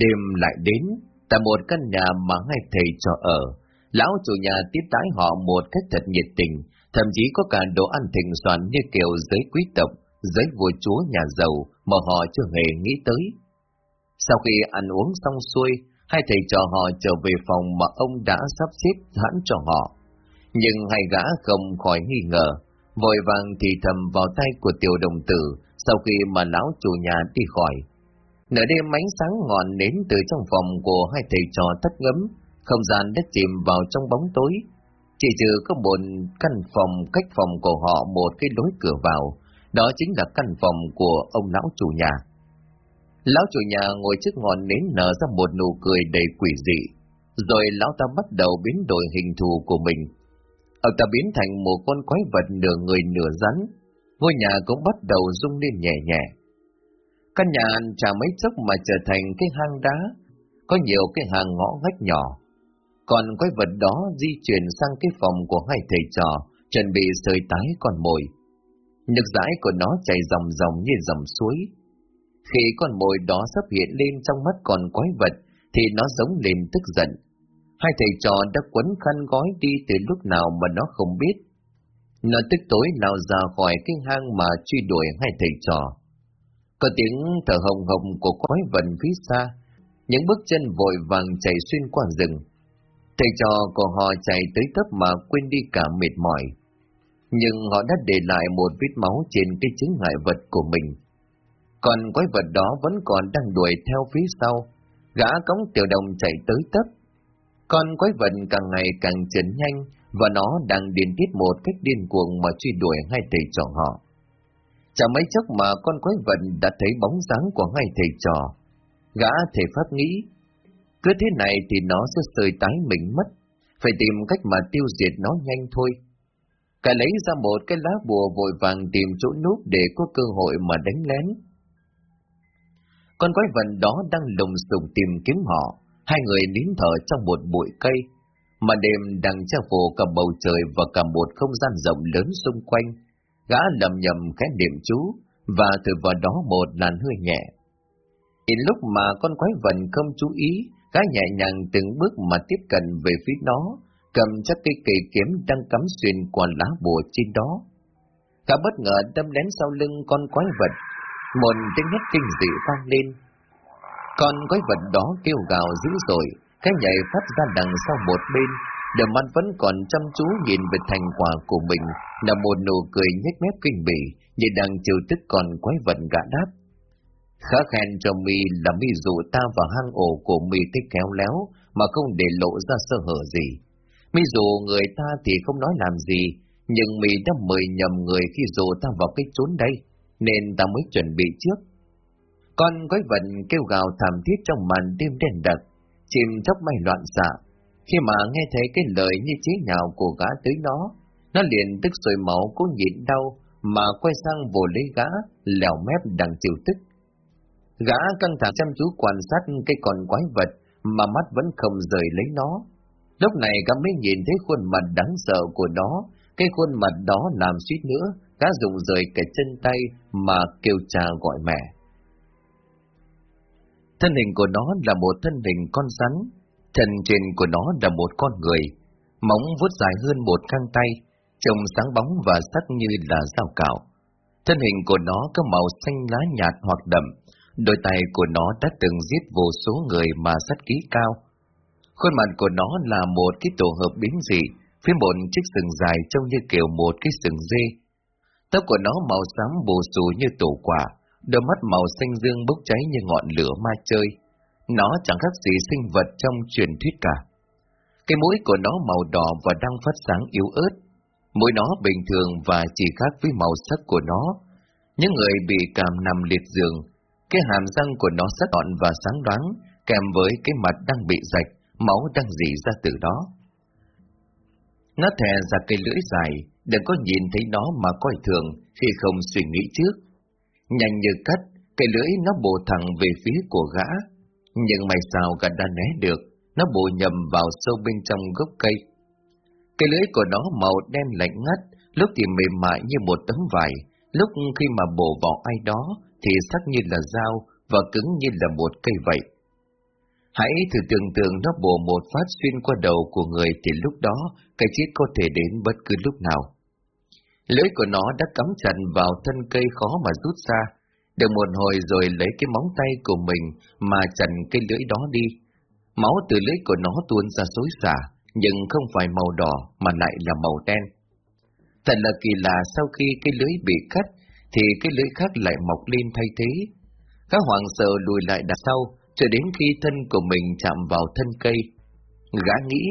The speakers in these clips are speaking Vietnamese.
Đêm lại đến, tại một căn nhà mà hai thầy trò ở, lão chủ nhà tiếp đãi họ một cách thật nhiệt tình, thậm chí có cả đồ ăn thịnh soạn như kiểu giấy quý tộc, giấy vua chúa nhà giàu mà họ chưa hề nghĩ tới. Sau khi ăn uống xong xuôi, hai thầy trò họ trở về phòng mà ông đã sắp xếp sẵn cho họ. Nhưng hai gã không khỏi nghi ngờ, vội vàng thì thầm vào tay của tiểu đồng tử sau khi mà lão chủ nhà đi khỏi. Nửa đêm ánh sáng ngọn nến từ trong phòng của hai thầy trò tắt ngấm, không gian đã chìm vào trong bóng tối. Chỉ trừ có một căn phòng cách phòng của họ một cái lối cửa vào, đó chính là căn phòng của ông lão chủ nhà. Lão chủ nhà ngồi trước ngọn nến nở ra một nụ cười đầy quỷ dị, rồi lão ta bắt đầu biến đổi hình thù của mình. Ông ta biến thành một con quái vật nửa người nửa rắn, ngôi nhà cũng bắt đầu rung lên nhẹ nhẹ. Căn nhà chả mấy chốc mà trở thành cái hang đá, có nhiều cái hàng ngõ ngách nhỏ. Còn quái vật đó di chuyển sang cái phòng của hai thầy trò, chuẩn bị sơi tái con mồi. Nhược dãi của nó chảy dòng dòng như dòng suối. Khi con mồi đó sắp hiện lên trong mắt con quái vật, thì nó giống lên tức giận. Hai thầy trò đã quấn khăn gói đi từ lúc nào mà nó không biết. Nó tức tối nào ra khỏi cái hang mà truy đuổi hai thầy trò. Có tiếng thở hồng hồng của quái vật phía xa, những bước chân vội vàng chạy xuyên qua rừng. Thầy trò của họ chạy tới tấp mà quên đi cả mệt mỏi. Nhưng họ đã để lại một vết máu trên cái chứng ngại vật của mình. Còn quái vật đó vẫn còn đang đuổi theo phía sau. Gã cống tiểu đồng chạy tới tấp. Con quái vật càng ngày càng chấn nhanh và nó đang điên tiết một cách điên cuồng mà truy đuổi hai thầy trò họ. Chả mấy chốc mà con quái vật đã thấy bóng dáng của ngay thầy trò. Gã thể pháp nghĩ, cứ thế này thì nó sẽ sơi tái mình mất, phải tìm cách mà tiêu diệt nó nhanh thôi. Cả lấy ra một cái lá bùa vội vàng tìm chỗ núp để có cơ hội mà đánh lén. Con quái vật đó đang lùng sùng tìm kiếm họ, hai người nín thở trong một bụi cây, mà đêm đang che phủ cả bầu trời và cả một không gian rộng lớn xung quanh. Gã lầm nhầm cái niệm chú, và từ vào đó một làn hơi nhẹ. Đến lúc mà con quái vật không chú ý, gã nhẹ nhàng từng bước mà tiếp cận về phía nó, cầm chắc cây cây kiếm đang cắm xuyên qua lá bùa trên đó. Gã bất ngờ đâm đến sau lưng con quái vật, một tiếng hét kinh dị vang lên. Con quái vật đó kêu gào dữ dội, cái nhảy phát ra đằng sau một bên, đôi mắt vẫn còn chăm chú nhìn về thành quả của mình, là một nụ cười nhếch mép kinh bỉ, như đang chiều tức còn quái vật gã đáp. Khá khen cho mi là mi dụ ta vào hang ổ của mi thích kéo léo, mà không để lộ ra sơ hở gì. Mi dụ người ta thì không nói làm gì, nhưng mi đã mời nhầm người khi dụ ta vào cái chốn đây, nên ta mới chuẩn bị trước. Con quái vật kêu gào thảm thiết trong màn đêm đen đặc, chim chóc bay loạn xạ. Khi mà nghe thấy cái lời như chế nhạo của gã tới nó, nó liền tức sôi máu cố nhịn đau mà quay sang vồ lấy gã, lèo mép đằng chịu tức. Gã căng thẳng chăm chú quan sát cái con quái vật mà mắt vẫn không rời lấy nó. Lúc này gã mới nhìn thấy khuôn mặt đáng sợ của nó, cái khuôn mặt đó làm suýt nữa, gã dùng rời cái chân tay mà kêu cha gọi mẹ. Thân hình của nó là một thân hình con rắn, chân trên của nó là một con người, móng vuốt dài hơn một khăn tay, trông sáng bóng và sắc như là dao cạo. Thân hình của nó có màu xanh lá nhạt hoặc đậm, đôi tay của nó đã từng giết vô số người mà sát ký cao. Khuôn mặt của nó là một cái tổ hợp biến dị, phía một chiếc sừng dài trông như kiểu một cái sừng dê. Tóc của nó màu xám bù xù như tổ quả, đôi mắt màu xanh dương bốc cháy như ngọn lửa ma chơi. Nó chẳng khác gì sinh vật trong truyền thuyết cả. Cái mũi của nó màu đỏ và đang phát sáng yếu ớt. Mũi nó bình thường và chỉ khác với màu sắc của nó. Những người bị cảm nằm liệt giường, cái hàm răng của nó sắc gọn và sáng đoán, kèm với cái mặt đang bị rạch, máu đang dỉ ra từ đó. Nó thè ra cây lưỡi dài, đừng có nhìn thấy nó mà coi thường khi không suy nghĩ trước. Nhanh như cắt, cái lưỡi nó bổ thẳng về phía của gã. Nhưng mày sao cả đã né được, nó bổ nhầm vào sâu bên trong gốc cây. Cái lưỡi của nó màu đen lạnh ngắt, lúc thì mềm mại như một tấm vải, lúc khi mà bổ vào ai đó thì sắc như là dao và cứng như là một cây vậy. Hãy thử tưởng tượng nó bổ một phát xuyên qua đầu của người thì lúc đó cái chết có thể đến bất cứ lúc nào. Lưỡi của nó đã cắm chặt vào thân cây khó mà rút ra, được một hồi rồi lấy cái móng tay của mình mà chặn cái lưỡi đó đi. Máu từ lưỡi của nó tuôn ra xối xả, nhưng không phải màu đỏ mà lại là màu đen. Thật là kỳ lạ sau khi cái lưỡi bị cắt, thì cái lưỡi khác lại mọc lên thay thế. Các hoàng sợ lùi lại đằng sau, cho đến khi thân của mình chạm vào thân cây. Gã nghĩ,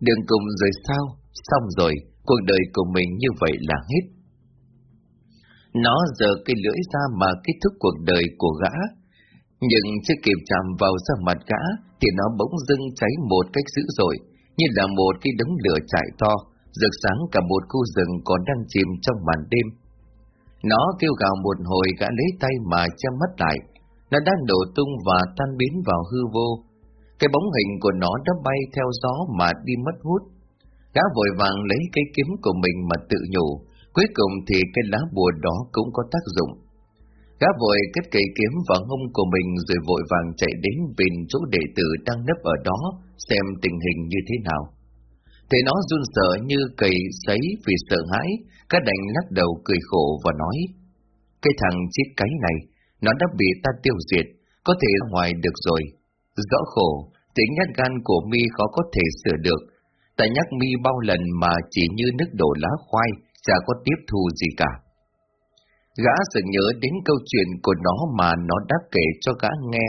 đường cùng rồi sao, xong rồi, cuộc đời của mình như vậy là hết. Nó giờ cái lưỡi ra mà kết thúc cuộc đời của gã. Nhưng chưa kịp chạm vào da mặt gã, thì nó bỗng dưng cháy một cách dữ dội, như là một cái đống lửa chạy to, rực sáng cả một khu rừng còn đang chìm trong màn đêm. Nó kêu gào một hồi gã lấy tay mà che mắt lại, nó đang đổ tung và tan biến vào hư vô. Cái bóng hình của nó đã bay theo gió mà đi mất hút. Gã vội vàng lấy cây kiếm của mình mà tự nhủ, cuối cùng thì cái lá bùa đó cũng có tác dụng. Gã vội kết cây kiếm vào hông của mình rồi vội vàng chạy đến bên chỗ đệ tử đang nấp ở đó xem tình hình như thế nào. Thế nó run sợ như cầy sấy vì sợ hãi, các đành lắc đầu cười khổ và nói, cái thằng chiếc cái này, nó đã bị ta tiêu diệt, có thể ra ngoài được rồi. Rõ khổ, tính nhát gan của mi khó có thể sửa được. Ta nhắc mi bao lần mà chỉ như nước đổ lá khoai, chả có tiếp thu gì cả. Gã sự nhớ đến câu chuyện của nó mà nó đã kể cho gã nghe.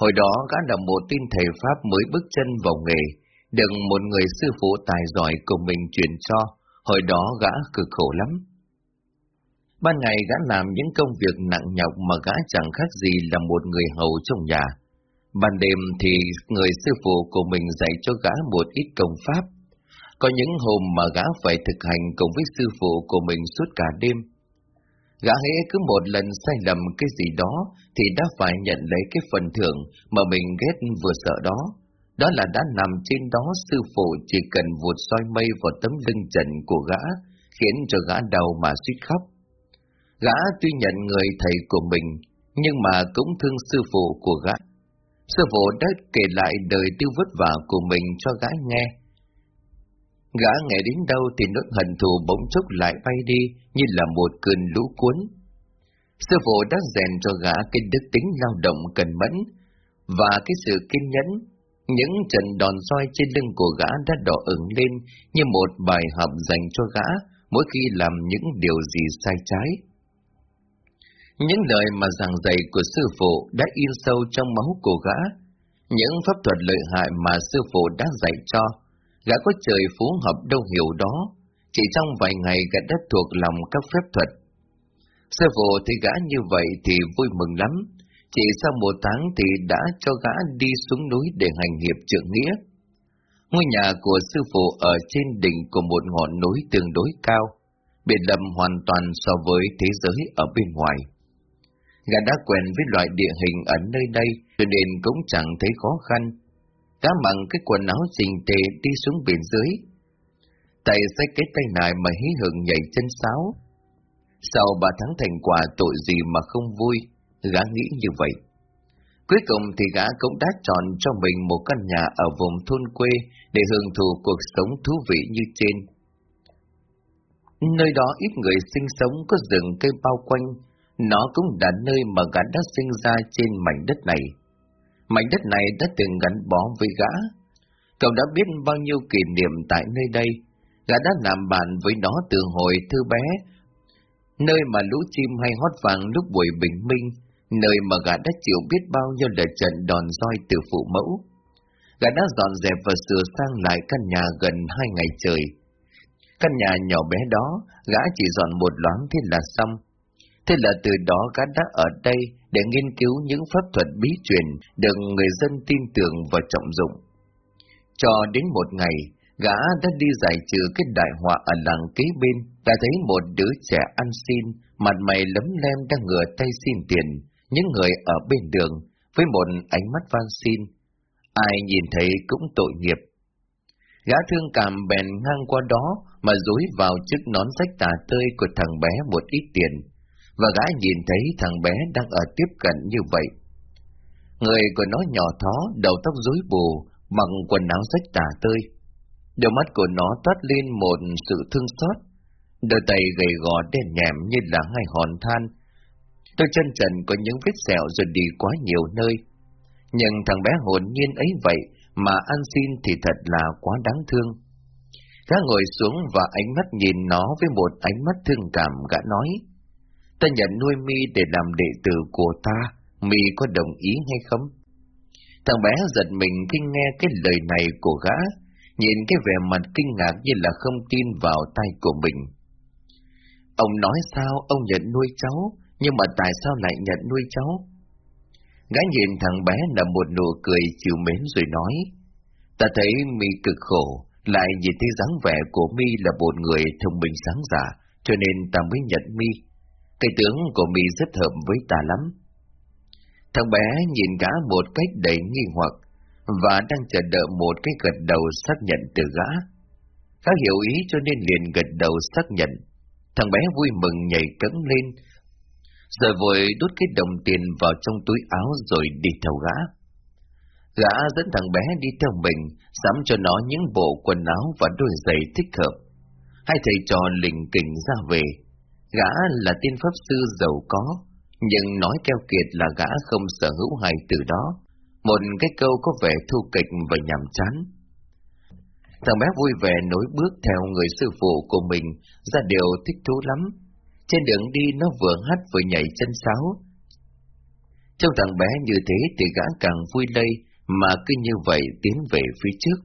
Hồi đó gã là một tin thầy Pháp mới bước chân vào nghề, được một người sư phụ tài giỏi của mình truyền cho, hồi đó gã cực khổ lắm. Ban ngày gã làm những công việc nặng nhọc mà gã chẳng khác gì là một người hầu trong nhà. Ban đêm thì người sư phụ của mình dạy cho gã một ít công pháp. Có những hôm mà gã phải thực hành cùng với sư phụ của mình suốt cả đêm. Gã hễ cứ một lần sai lầm cái gì đó thì đã phải nhận lấy cái phần thưởng mà mình ghét vừa sợ đó. Đó là đã nằm trên đó sư phụ chỉ cần vụt soi mây vào tấm lưng trần của gã, khiến cho gã đau mà suýt khóc. Gã tuy nhận người thầy của mình, nhưng mà cũng thương sư phụ của gã. Sư phụ đã kể lại đời tiêu vất vả của mình cho gã nghe. Gã nghe đến đâu thì nỗi hận thù bỗng chốc lại bay đi như là một cơn lũ cuốn. Sư phụ đã rèn cho gã cái đức tính lao động cần mẫn và cái sự kiên nhẫn. Những trận đòn roi trên lưng của gã đã đỏ ửng lên như một bài học dành cho gã mỗi khi làm những điều gì sai trái. Những lời mà giảng dạy của sư phụ đã in sâu trong máu của gã. Những pháp thuật lợi hại mà sư phụ đã dạy cho, gã có trời phú hợp đâu hiểu đó. Chỉ trong vài ngày gã đã thuộc lòng các phép thuật. Sư phụ thấy gã như vậy thì vui mừng lắm. Chỉ sau một tháng thì đã cho gã đi xuống núi để hành hiệp trượng nghĩa. Ngôi nhà của sư phụ ở trên đỉnh của một ngọn núi tương đối cao, biệt lập hoàn toàn so với thế giới ở bên ngoài. Gã đã quen với loại địa hình ở nơi đây, cho nên cũng chẳng thấy khó khăn. Cá mặn cái quần áo xình tề đi xuống biển dưới. Tay xách cái tay này mà hí hưởng nhảy chân sáo. Sau ba tháng thành quả tội gì mà không vui, gã nghĩ như vậy. Cuối cùng thì gã cũng đã chọn cho mình một căn nhà ở vùng thôn quê để hưởng thụ cuộc sống thú vị như trên. Nơi đó ít người sinh sống có rừng cây bao quanh, nó cũng là nơi mà gã đã sinh ra trên mảnh đất này. Mảnh đất này đã từng gắn bó với gã. Cậu đã biết bao nhiêu kỷ niệm tại nơi đây. Gã đã làm bạn với nó từ hồi thư bé. Nơi mà lũ chim hay hót vàng lúc buổi bình minh. Nơi mà gã đã chịu biết bao nhiêu lời trận đòn roi từ phụ mẫu. Gã đã dọn dẹp và sửa sang lại căn nhà gần hai ngày trời. Căn nhà nhỏ bé đó, gã chỉ dọn một loáng thế là xong Thế là từ đó gã đã ở đây để nghiên cứu những pháp thuật bí truyền được người dân tin tưởng và trọng dụng. Cho đến một ngày, gã đã đi giải trừ cái đại họa ở làng kế bên, đã thấy một đứa trẻ ăn xin, mặt mày lấm lem đang ngửa tay xin tiền, những người ở bên đường, với một ánh mắt van xin. Ai nhìn thấy cũng tội nghiệp. Gã thương cảm bèn ngang qua đó mà dối vào chiếc nón rách tà tơi của thằng bé một ít tiền và gã nhìn thấy thằng bé đang ở tiếp cận như vậy. Người của nó nhỏ thó, đầu tóc rối bù, mặc quần áo rách tả tơi. Đôi mắt của nó toát lên một sự thương xót. Đôi tay gầy gò đen nhẹm như là hai hòn than. Đôi chân trần có những vết sẹo rồi đi quá nhiều nơi. Nhưng thằng bé hồn nhiên ấy vậy mà ăn xin thì thật là quá đáng thương. Gã ngồi xuống và ánh mắt nhìn nó với một ánh mắt thương cảm gã nói. Ta nhận nuôi mi để làm đệ tử của ta, mi có đồng ý hay không? Thằng bé giật mình khi nghe cái lời này của gã, nhìn cái vẻ mặt kinh ngạc như là không tin vào tay của mình. Ông nói sao ông nhận nuôi cháu, nhưng mà tại sao lại nhận nuôi cháu? Gã nhìn thằng bé là một nụ cười chiều mến rồi nói, ta thấy mi cực khổ, lại nhìn thấy dáng vẻ của mi là một người thông minh sáng giả, cho nên ta mới nhận mi. Cái tướng của mi rất hợp với ta lắm. Thằng bé nhìn gã một cách đầy nghi hoặc, và đang chờ đợi một cái gật đầu xác nhận từ gã. Gã hiểu ý cho nên liền gật đầu xác nhận. Thằng bé vui mừng nhảy cẫng lên, rồi vội đút cái đồng tiền vào trong túi áo rồi đi theo gã. Gã dẫn thằng bé đi theo mình, sắm cho nó những bộ quần áo và đôi giày thích hợp. Hai thầy trò lình kình ra về. Gã là tiên pháp sư giàu có, nhưng nói keo kiệt là gã không sở hữu hai từ đó. Một cái câu có vẻ thu kịch và nhàm chán. Thằng bé vui vẻ nối bước theo người sư phụ của mình ra điều thích thú lắm. Trên đường đi nó vừa hát vừa nhảy chân sáo. Trong thằng bé như thế thì gã càng vui lây mà cứ như vậy tiến về phía trước.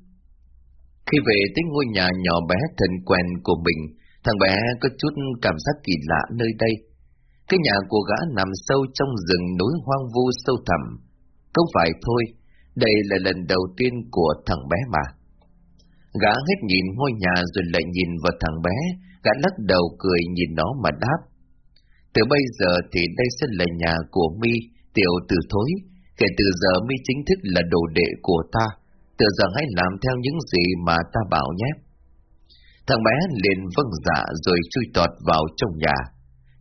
Khi về tới ngôi nhà nhỏ bé thân quen của mình, thằng bé có chút cảm giác kỳ lạ nơi đây. Cái nhà của gã nằm sâu trong rừng núi hoang vu sâu thẳm. Không phải thôi, đây là lần đầu tiên của thằng bé mà. Gã hết nhìn ngôi nhà rồi lại nhìn vào thằng bé, gã lắc đầu cười nhìn nó mà đáp. Từ bây giờ thì đây sẽ là nhà của mi tiểu tử thối, kể từ giờ mi chính thức là đồ đệ của ta, từ giờ hãy làm theo những gì mà ta bảo nhé. Thằng bé liền vâng dạ rồi chui tọt vào trong nhà,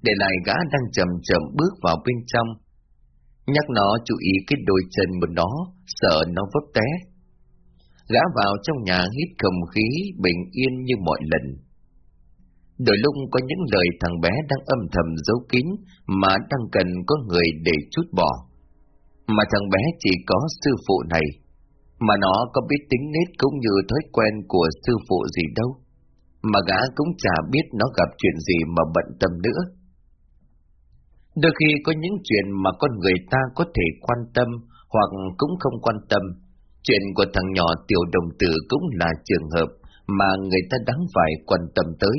để lại gã đang chậm chậm bước vào bên trong. Nhắc nó chú ý cái đôi chân của nó, sợ nó vấp té. Gã vào trong nhà hít không khí bình yên như mọi lần. Đôi lúc có những lời thằng bé đang âm thầm giấu kín mà đang cần có người để chút bỏ. Mà thằng bé chỉ có sư phụ này, mà nó có biết tính nết cũng như thói quen của sư phụ gì đâu. Mà gã cũng chả biết nó gặp chuyện gì mà bận tâm nữa. Đôi khi có những chuyện mà con người ta có thể quan tâm hoặc cũng không quan tâm. Chuyện của thằng nhỏ tiểu đồng tử cũng là trường hợp mà người ta đáng phải quan tâm tới.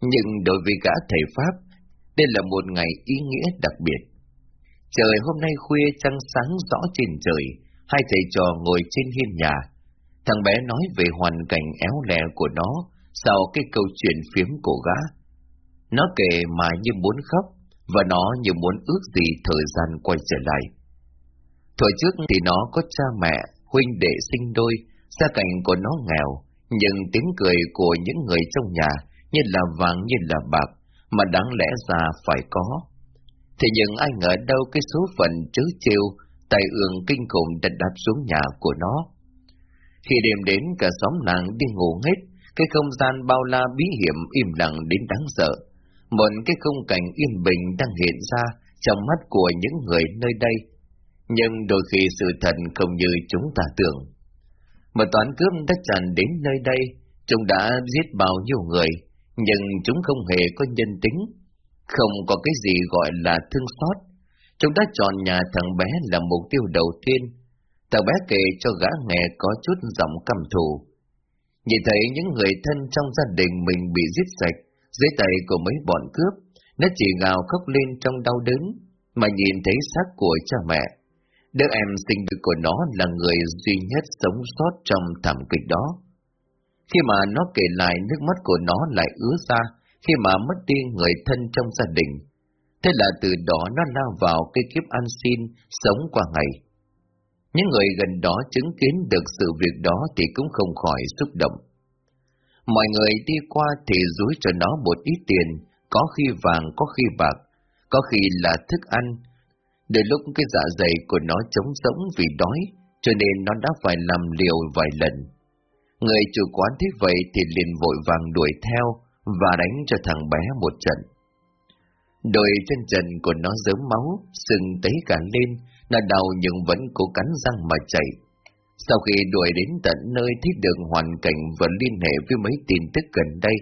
Nhưng đối với gã thầy Pháp, đây là một ngày ý nghĩa đặc biệt. Trời hôm nay khuya trăng sáng rõ trên trời, hai thầy trò ngồi trên hiên nhà. Thằng bé nói về hoàn cảnh éo lè của nó sau cái câu chuyện phiếm của gã. Nó kể mà như muốn khóc, và nó như muốn ước gì thời gian quay trở lại. Thời trước thì nó có cha mẹ, huynh đệ sinh đôi, gia cảnh của nó nghèo, nhưng tiếng cười của những người trong nhà như là vàng như là bạc, mà đáng lẽ ra phải có. Thế nhưng ai ngờ đâu cái số phận chớ trêu, tài ương kinh khủng đã đạp xuống nhà của nó. Khi đêm đến cả xóm làng đi ngủ hết, cái không gian bao la bí hiểm im lặng đến đáng sợ. Một cái khung cảnh yên bình đang hiện ra trong mắt của những người nơi đây. Nhưng đôi khi sự thật không như chúng ta tưởng. Một toán cướp đã tràn đến nơi đây, chúng đã giết bao nhiêu người, nhưng chúng không hề có nhân tính, không có cái gì gọi là thương xót. Chúng đã chọn nhà thằng bé là mục tiêu đầu tiên. Thằng bé kể cho gã nghe có chút giọng căm thù. Nhìn thấy những người thân trong gia đình mình bị giết sạch dưới tay của mấy bọn cướp, nó chỉ gào khóc lên trong đau đớn, mà nhìn thấy xác của cha mẹ. Đứa em sinh được của nó là người duy nhất sống sót trong thảm kịch đó. Khi mà nó kể lại nước mắt của nó lại ứa ra, khi mà mất đi người thân trong gia đình. Thế là từ đó nó lao vào cây kiếp ăn xin, sống qua ngày. Những người gần đó chứng kiến được sự việc đó thì cũng không khỏi xúc động. Mọi người đi qua thì rúi cho nó một ít tiền, có khi vàng, có khi bạc, có khi là thức ăn, Đến lúc cái dạ dày của nó trống rỗng vì đói, cho nên nó đã phải làm liều vài lần. Người chủ quán thấy vậy thì liền vội vàng đuổi theo và đánh cho thằng bé một trận. Đôi chân trần của nó dớm máu, sưng tấy cả lên, nó đau nhưng vẫn cố cắn răng mà chạy. Sau khi đuổi đến tận nơi thấy được hoàn cảnh và liên hệ với mấy tin tức gần đây,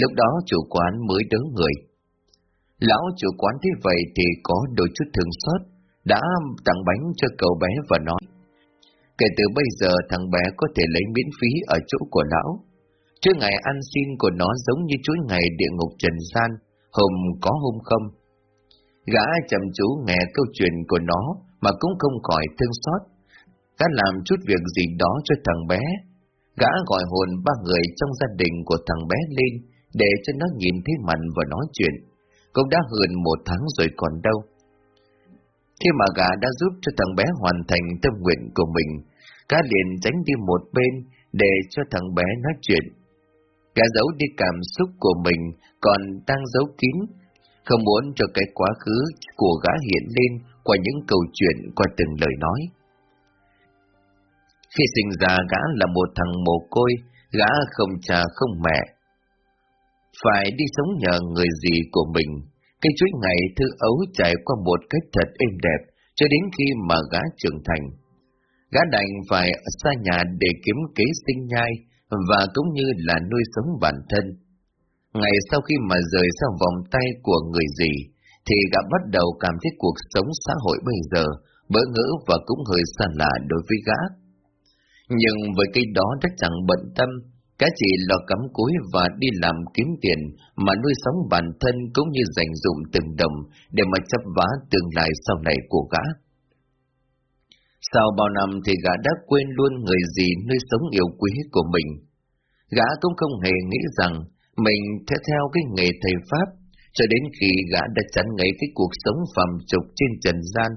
lúc đó chủ quán mới đỡ người. Lão chủ quán thấy vậy thì có đôi chút thương xót, đã tặng bánh cho cậu bé và nói. Kể từ bây giờ thằng bé có thể lấy miễn phí ở chỗ của lão. Trước ngày ăn xin của nó giống như chuỗi ngày địa ngục trần gian, hôm có hôm không. Gã chậm chú nghe câu chuyện của nó mà cũng không khỏi thương xót. Gã làm chút việc gì đó cho thằng bé. Gã gọi hồn ba người trong gia đình của thằng bé lên để cho nó nhìn thấy mặt và nói chuyện. Cũng đã hơn một tháng rồi còn đâu. Khi mà gã đã giúp cho thằng bé hoàn thành tâm nguyện của mình, gã liền tránh đi một bên để cho thằng bé nói chuyện. Gã giấu đi cảm xúc của mình, còn đang giấu kín, không muốn cho cái quá khứ của gã hiện lên qua những câu chuyện, qua từng lời nói. Khi sinh ra gã là một thằng mồ côi, gã không cha không mẹ. Phải đi sống nhờ người gì của mình, cái chuỗi ngày thư ấu trải qua một cách thật êm đẹp, cho đến khi mà gã trưởng thành. Gã đành phải xa nhà để kiếm kế sinh nhai, và cũng như là nuôi sống bản thân. Ngày sau khi mà rời xa vòng tay của người gì, thì gã bắt đầu cảm thấy cuộc sống xã hội bây giờ bỡ ngỡ và cũng hơi xa lạ đối với gã. Nhưng với cái đó chắc chẳng bận tâm, Cá chỉ lo cắm cúi và đi làm kiếm tiền mà nuôi sống bản thân cũng như dành dụng từng đồng để mà chấp vá tương lai sau này của gã. Sau bao năm thì gã đã quên luôn người gì nuôi sống yêu quý của mình. Gã cũng không hề nghĩ rằng mình sẽ theo cái nghề thầy Pháp cho đến khi gã đã chán ngấy cái cuộc sống phàm trục trên trần gian.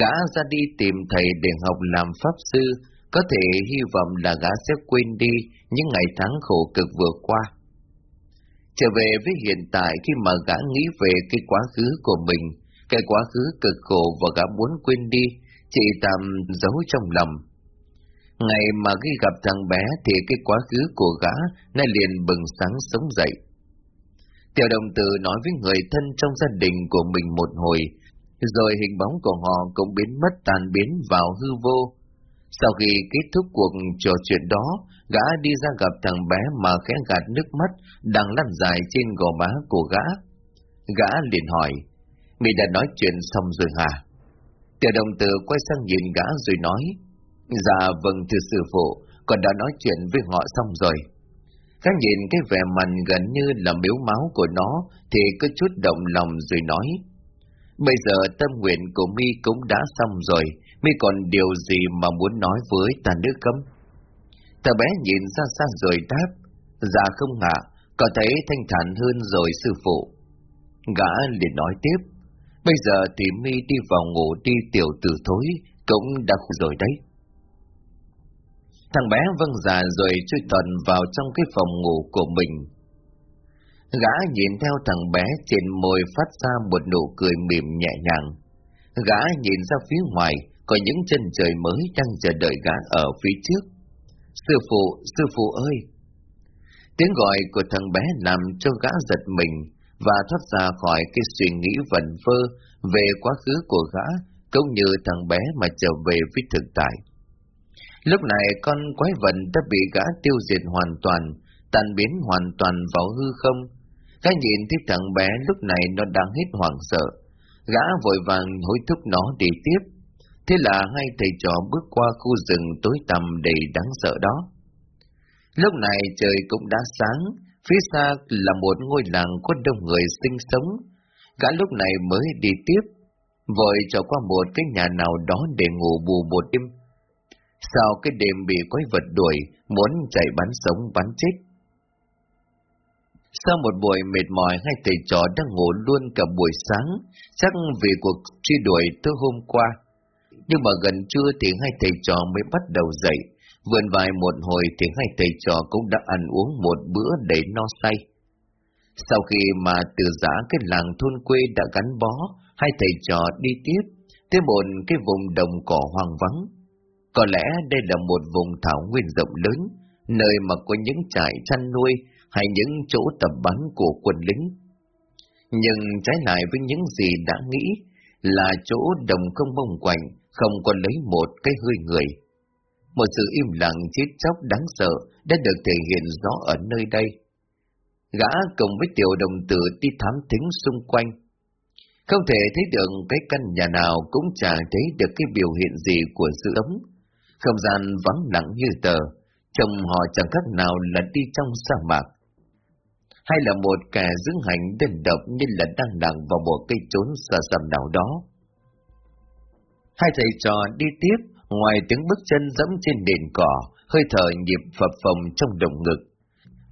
Gã ra đi tìm thầy để học làm Pháp Sư có thể hy vọng là gã sẽ quên đi những ngày tháng khổ cực vừa qua. Trở về với hiện tại khi mà gã nghĩ về cái quá khứ của mình, cái quá khứ cực khổ và gã muốn quên đi, chỉ tạm giấu trong lòng. Ngày mà khi gặp thằng bé thì cái quá khứ của gã nay liền bừng sáng sống dậy. Tiểu đồng tử nói với người thân trong gia đình của mình một hồi, rồi hình bóng của họ cũng biến mất tàn biến vào hư vô, sau khi kết thúc cuộc trò chuyện đó, gã đi ra gặp thằng bé mà khẽ gạt nước mắt đang lăn dài trên gò má của gã. Gã liền hỏi, mày đã nói chuyện xong rồi hả? Tiểu đồng tử quay sang nhìn gã rồi nói, Dạ vâng thưa sư phụ, con đã nói chuyện với họ xong rồi các nhìn cái vẻ mặt gần như là miếu máu của nó thì có chút động lòng rồi nói, Bây giờ tâm nguyện của mi cũng đã xong rồi, mi còn điều gì mà muốn nói với ta nữa cấm? Thằng bé nhìn xa xa rồi đáp, dạ không ngạ, có thấy thanh thản hơn rồi sư phụ. Gã liền nói tiếp, bây giờ thì mi đi vào ngủ đi tiểu tử thối, cũng đã rồi đấy. Thằng bé vâng dạ già rồi chui tuần vào trong cái phòng ngủ của mình. Gã nhìn theo thằng bé trên môi phát ra một nụ cười mỉm nhẹ nhàng. Gã nhìn ra phía ngoài, có những chân trời mới đang chờ đợi gã ở phía trước. Sư phụ, sư phụ ơi! Tiếng gọi của thằng bé làm cho gã giật mình và thoát ra khỏi cái suy nghĩ vẩn vơ về quá khứ của gã, cũng như thằng bé mà trở về với thực tại. Lúc này con quái vật đã bị gã tiêu diệt hoàn toàn, tan biến hoàn toàn vào hư không. Gã nhìn thấy thằng bé lúc này nó đang hết hoảng sợ. Gã vội vàng hối thúc nó đi tiếp, Thế là hai thầy trò bước qua khu rừng tối tăm đầy đáng sợ đó. Lúc này trời cũng đã sáng, phía xa là một ngôi làng có đông người sinh sống. Gã lúc này mới đi tiếp, vội trở qua một cái nhà nào đó để ngủ bù một đêm. Sau cái đêm bị quái vật đuổi, muốn chạy bắn sống bắn chết. Sau một buổi mệt mỏi, hai thầy trò đang ngủ luôn cả buổi sáng, chắc vì cuộc truy đuổi từ hôm qua nhưng mà gần trưa thì hai thầy trò mới bắt đầu dậy, vườn vài một hồi thì hai thầy trò cũng đã ăn uống một bữa để no say. Sau khi mà từ giã cái làng thôn quê đã gắn bó, hai thầy trò đi tiếp, tới một cái vùng đồng cỏ hoang vắng. Có lẽ đây là một vùng thảo nguyên rộng lớn, nơi mà có những trại chăn nuôi hay những chỗ tập bắn của quân lính. Nhưng trái lại với những gì đã nghĩ là chỗ đồng không bông quạnh, không còn lấy một cái hơi người. Một sự im lặng chết chóc đáng sợ đã được thể hiện rõ ở nơi đây. Gã cùng với tiểu đồng tử đi thám thính xung quanh. Không thể thấy được cái căn nhà nào cũng chẳng thấy được cái biểu hiện gì của sự ấm. Không gian vắng lặng như tờ, trông họ chẳng khác nào là đi trong sa mạc. Hay là một kẻ dưỡng hành đơn độc như là đang nặng vào một cây trốn xa xăm nào đó. Hai thầy trò đi tiếp, ngoài tiếng bước chân dẫm trên nền cỏ, hơi thở nhịp phập phồng trong đồng ngực.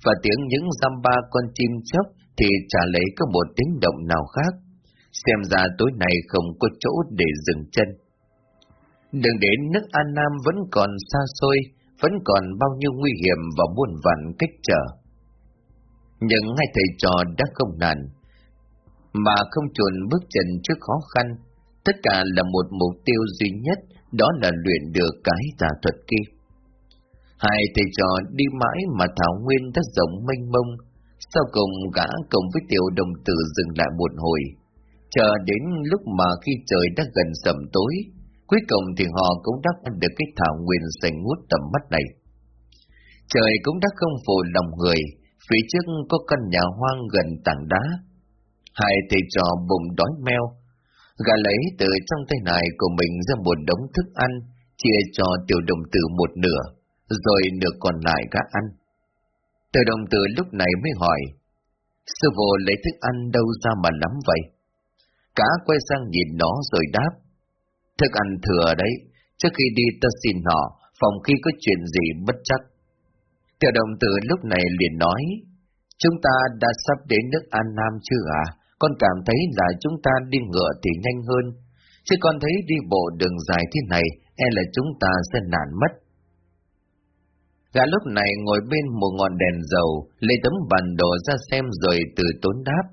Và tiếng những giam ba con chim chóc thì trả lấy có một tiếng động nào khác. Xem ra tối nay không có chỗ để dừng chân. Đừng đến nước An Nam vẫn còn xa xôi, vẫn còn bao nhiêu nguy hiểm và muôn vặn cách trở. Nhưng hai thầy trò đã không nản, mà không chuồn bước chân trước khó khăn, tất cả là một mục tiêu duy nhất, đó là luyện được cái tà thuật kia. Hai thầy trò đi mãi mà Thảo Nguyên đã rộng mênh mông, sau cùng gã cùng với tiểu đồng tử dừng lại một hồi, chờ đến lúc mà khi trời đã gần sầm tối, cuối cùng thì họ cũng đã ăn được cái Thảo Nguyên sành ngút tầm mắt này. Trời cũng đã không phù lòng người, phía trước có căn nhà hoang gần tảng đá. Hai thầy trò bụng đói meo, gã lấy từ trong tay này của mình ra một đống thức ăn, chia cho tiểu đồng tử một nửa rồi nửa còn lại gã ăn. tiểu đồng tử lúc này mới hỏi, sư phụ lấy thức ăn đâu ra mà lắm vậy? Cá quay sang nhìn nó rồi đáp, thức ăn thừa đấy, trước khi đi ta xin họ, phòng khi có chuyện gì bất chắc. Tiểu đồng tử lúc này liền nói, chúng ta đã sắp đến nước An Nam chưa à? Con cảm thấy là chúng ta đi ngựa thì nhanh hơn, chứ con thấy đi bộ đường dài thế này, e là chúng ta sẽ nản mất. Gã lúc này ngồi bên một ngọn đèn dầu, lấy tấm bản đồ ra xem rồi từ tốn đáp.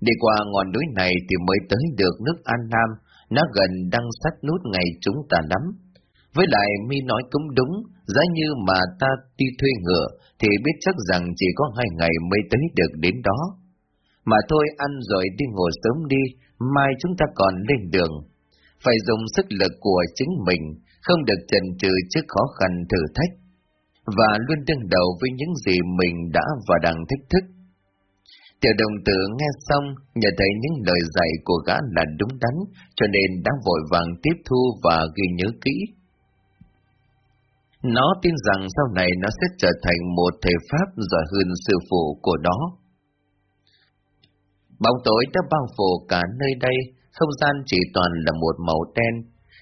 Đi qua ngọn núi này thì mới tới được nước An Nam, nó gần đang sát nút ngày chúng ta lắm. Với lại mi nói cũng đúng, giá như mà ta đi thuê ngựa thì biết chắc rằng chỉ có hai ngày mới tới được đến đó. Mà thôi ăn rồi đi ngồi sớm đi, mai chúng ta còn lên đường. Phải dùng sức lực của chính mình, không được chần chừ trước khó khăn thử thách và luôn đương đầu với những gì mình đã và đang thách thức. Tiểu đồng tử nghe xong, nhận thấy những lời dạy của gã là đúng đắn, cho nên đã vội vàng tiếp thu và ghi nhớ kỹ. Nó tin rằng sau này nó sẽ trở thành một thầy Pháp giỏi hơn sư phụ của nó. Bóng tối đã bao phủ cả nơi đây, không gian chỉ toàn là một màu đen,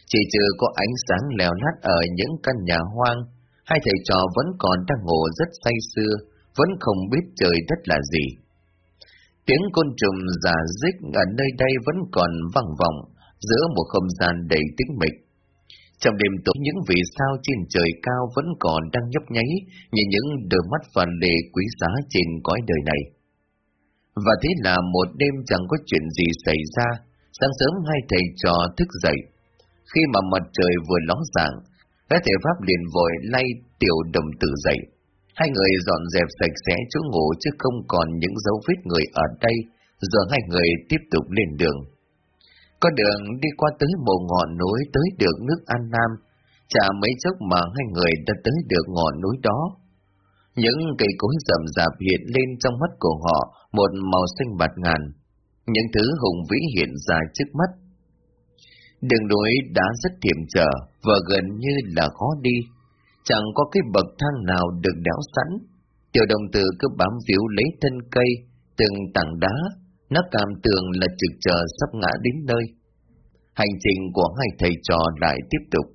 chỉ trừ có ánh sáng leo lát ở những căn nhà hoang, hai thầy trò vẫn còn đang ngủ rất say sưa, vẫn không biết trời đất là gì. Tiếng côn trùng giả dích ở nơi đây vẫn còn vang vọng giữa một không gian đầy tĩnh mịch. Trong đêm tối những vì sao trên trời cao vẫn còn đang nhấp nháy như những đôi mắt phản lệ quý giá trên cõi đời này. Và thế là một đêm chẳng có chuyện gì xảy ra, sáng sớm hai thầy trò thức dậy. Khi mà mặt trời vừa ló dạng, các thể pháp liền vội lay tiểu đồng tử dậy. Hai người dọn dẹp sạch sẽ chỗ ngủ chứ không còn những dấu vết người ở đây, giờ hai người tiếp tục lên đường. Con đường đi qua tới một ngọn núi tới được nước An Nam, chả mấy chốc mà hai người đã tới được ngọn núi đó. Những cây cối rậm rạp hiện lên trong mắt của họ một màu xanh bạt ngàn. Những thứ hùng vĩ hiện ra trước mắt. Đường núi đã rất hiểm trở và gần như là khó đi. Chẳng có cái bậc thang nào được đẽo sẵn. Tiểu đồng tử cứ bám víu lấy thân cây, từng tảng đá, nó cảm tưởng là trực chờ sắp ngã đến nơi. Hành trình của hai thầy trò lại tiếp tục.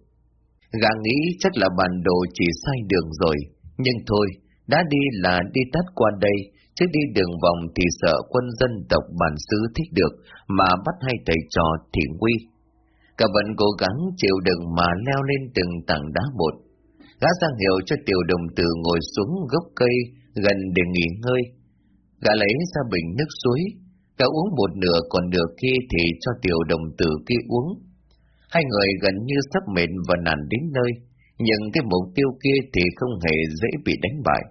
Gã nghĩ chắc là bản đồ chỉ sai đường rồi, nhưng thôi, đã đi là đi tắt qua đây, chứ đi đường vòng thì sợ quân dân tộc bản xứ thích được mà bắt hai thầy trò thì nguy. Cả vẫn cố gắng chịu đựng mà leo lên từng tảng đá một. Gã ra hiệu cho tiểu đồng tử ngồi xuống gốc cây gần để nghỉ ngơi. Gã lấy ra bình nước suối, gã uống một nửa còn nửa kia thì cho tiểu đồng tử kia uống. Hai người gần như sắp mệt và nản đến nơi, nhưng cái mục tiêu kia thì không hề dễ bị đánh bại.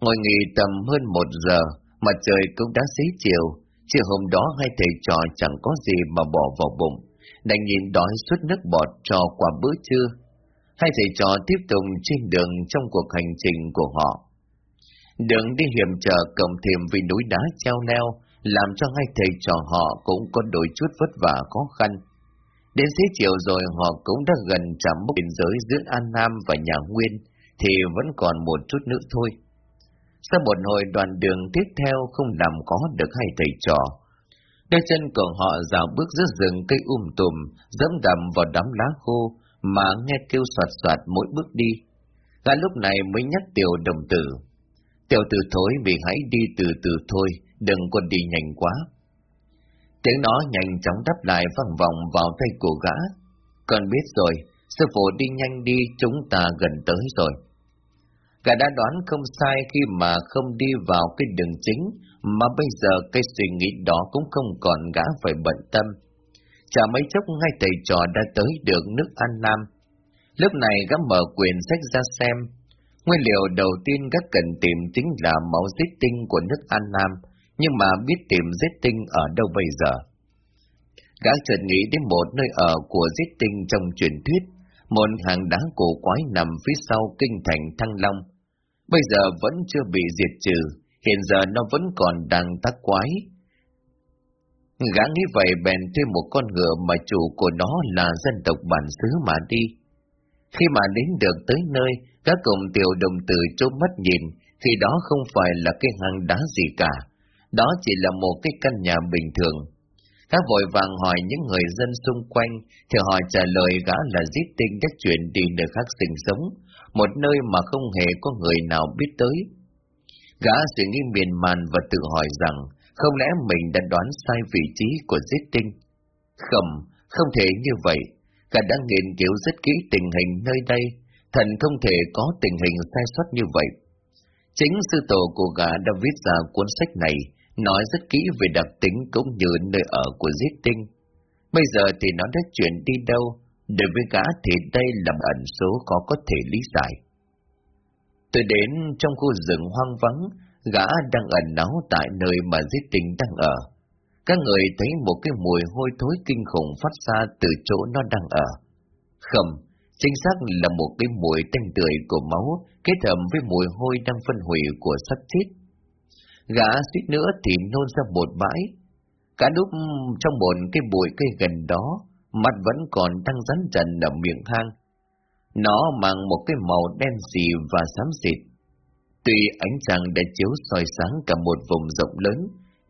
Ngồi nghỉ tầm hơn một giờ, mặt trời cũng đã xế chiều, chiều hôm đó hai thầy trò chẳng có gì mà bỏ vào bụng, đành nhìn đói suốt nước bọt cho qua bữa trưa. Hai thầy trò tiếp tục trên đường trong cuộc hành trình của họ. Đường đi hiểm trở cộng thêm vì núi đá treo leo, làm cho hai thầy trò họ cũng có đôi chút vất vả khó khăn. Đến xế chiều rồi họ cũng đã gần chạm mốc biên giới giữa An Nam và nhà Nguyên, thì vẫn còn một chút nữa thôi. Sau một hồi đoạn đường tiếp theo không làm có được hai thầy trò. Đôi chân của họ dạo bước giữa rừng cây um tùm, dẫm đầm vào đám lá khô, mà nghe kêu soạt soạt mỗi bước đi. Gã lúc này mới nhắc tiểu đồng tử. Tiểu tử thối vì hãy đi từ từ thôi, đừng có đi nhanh quá. Tiếng nó nhanh chóng đáp lại vang vòng vào tay của gã. Con biết rồi, sư phụ đi nhanh đi, chúng ta gần tới rồi. Gã đã đoán không sai khi mà không đi vào cái đường chính, mà bây giờ cái suy nghĩ đó cũng không còn gã phải bận tâm. Chả mấy chốc ngay thầy trò đã tới được nước An Nam. Lúc này gã mở quyển sách ra xem. Nguyên liệu đầu tiên gã cần tìm chính là máu giết tinh của nước An Nam, nhưng mà biết tìm giết tinh ở đâu bây giờ. Gã chợt nghĩ đến một nơi ở của giết tinh trong truyền thuyết, một hàng đá cổ quái nằm phía sau kinh thành Thăng Long. Bây giờ vẫn chưa bị diệt trừ, hiện giờ nó vẫn còn đang tác quái. Gã nghĩ vậy bèn thuê một con ngựa mà chủ của nó là dân tộc bản xứ mà đi. Khi mà đến được tới nơi, các cùng tiểu đồng tử chốt mắt nhìn, khi đó không phải là cái hang đá gì cả, đó chỉ là một cái căn nhà bình thường. Gã vội vàng hỏi những người dân xung quanh, thì họ trả lời gã là giết tinh các chuyện đi nơi khác sinh sống, một nơi mà không hề có người nào biết tới. Gã suy nghĩ miền man và tự hỏi rằng, không lẽ mình đã đoán sai vị trí của giết tinh? Không, không thể như vậy. Gã đã nghiên cứu rất kỹ tình hình nơi đây, thần không thể có tình hình sai sót như vậy. Chính sư tổ của gã đã viết ra cuốn sách này, nói rất kỹ về đặc tính cũng như nơi ở của giết tinh. Bây giờ thì nó đã chuyển đi đâu, đối với gã thì đây là một ẩn số khó có thể lý giải. Tôi đến trong khu rừng hoang vắng, gã đang ẩn náu tại nơi mà giết tình đang ở. Các người thấy một cái mùi hôi thối kinh khủng phát ra từ chỗ nó đang ở. Không, chính xác là một cái mùi tanh tưởi của máu kết hợp với mùi hôi đang phân hủy của xác chết. Gã suýt nữa thì nôn ra một bãi. Cả đúc trong một cái bụi cây gần đó, mặt vẫn còn đang rắn trần ở miệng hang. Nó mang một cái màu đen xì và xám xịt. Tuy ánh trăng đã chiếu soi sáng cả một vùng rộng lớn,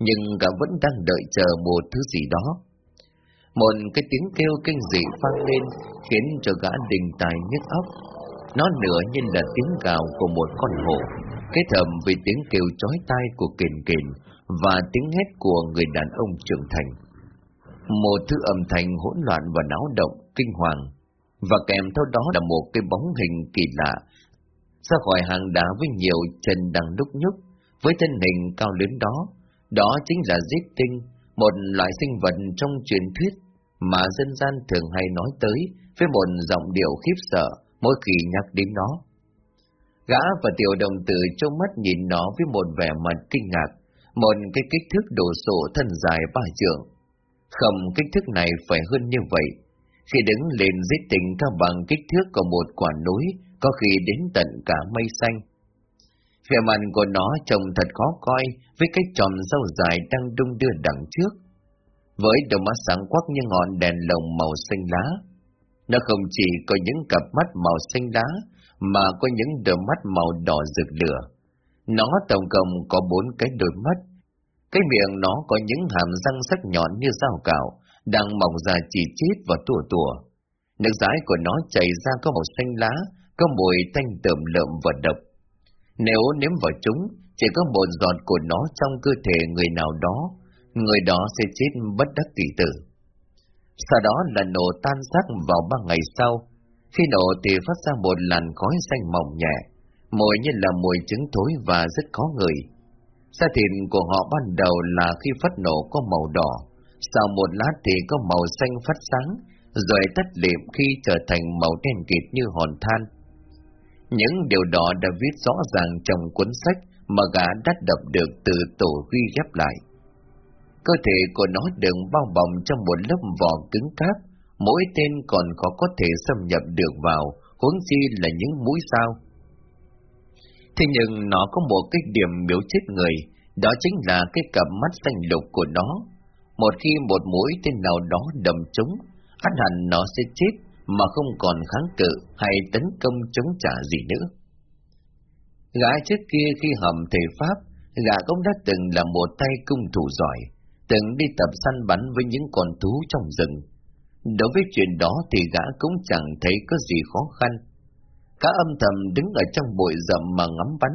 nhưng gã vẫn đang đợi chờ một thứ gì đó. Một cái tiếng kêu kinh dị vang lên khiến cho gã đình tài nhức óc. Nó nửa như là tiếng gào của một con hổ, kết hợp với tiếng kêu chói tai của kền kền và tiếng hét của người đàn ông trưởng thành. Một thứ âm thanh hỗn loạn và náo động, kinh hoàng, và kèm theo đó là một cái bóng hình kỳ lạ, ra khỏi hàng đá với nhiều chân đang đúc nhúc, với thân hình cao lớn đó, đó chính là giết tinh, một loại sinh vật trong truyền thuyết mà dân gian thường hay nói tới với một giọng điệu khiếp sợ mỗi khi nhắc đến nó. Gã và tiểu đồng tử trong mắt nhìn nó với một vẻ mặt kinh ngạc, một cái kích thước đồ sổ thân dài ba trượng. Không kích thước này phải hơn như vậy. Khi đứng lên giết tình cao bằng kích thước của một quả núi, có khi đến tận cả mây xanh. Vẻ mặt của nó trông thật khó coi với cái tròn râu dài đang đung đưa đằng trước. Với đôi mắt sáng quắc như ngọn đèn lồng màu xanh lá. Nó không chỉ có những cặp mắt màu xanh lá, mà có những đôi mắt màu đỏ rực lửa. Nó tổng cộng có bốn cái đôi mắt. Cái miệng nó có những hàm răng sắc nhọn như dao cạo, đang mọc ra chỉ chít và tủa tủa. Nước dãi của nó chảy ra có màu xanh lá, có mùi tanh tởm lợm và độc. Nếu nếm vào chúng, chỉ có một giọt của nó trong cơ thể người nào đó, người đó sẽ chết bất đắc kỳ tử. Sau đó là nổ tan xác vào ba ngày sau, khi nổ thì phát ra một làn khói xanh mỏng nhẹ, mùi như là mùi trứng thối và rất khó ngửi. Da thịt của họ ban đầu là khi phát nổ có màu đỏ, sau một lát thì có màu xanh phát sáng, rồi tắt liệm khi trở thành màu đen kịt như hòn than. Những điều đó đã viết rõ ràng trong cuốn sách mà gã đã đập được từ tổ ghi ghép lại. Cơ thể của nó được bao bọc trong một lớp vỏ cứng cáp, mỗi tên còn khó có thể xâm nhập được vào, huống chi là những mũi sao. Thế nhưng nó có một cái điểm biểu chết người, đó chính là cái cặp mắt xanh lục của nó. Một khi một mũi tên nào đó đầm trúng, ắt hẳn nó sẽ chết mà không còn kháng cự hay tấn công chống trả gì nữa. Gã trước kia khi hầm thể Pháp, gã cũng đã từng là một tay cung thủ giỏi, từng đi tập săn bắn với những con thú trong rừng. Đối với chuyện đó thì gã cũng chẳng thấy có gì khó khăn. Gã âm thầm đứng ở trong bụi rậm mà ngắm bắn.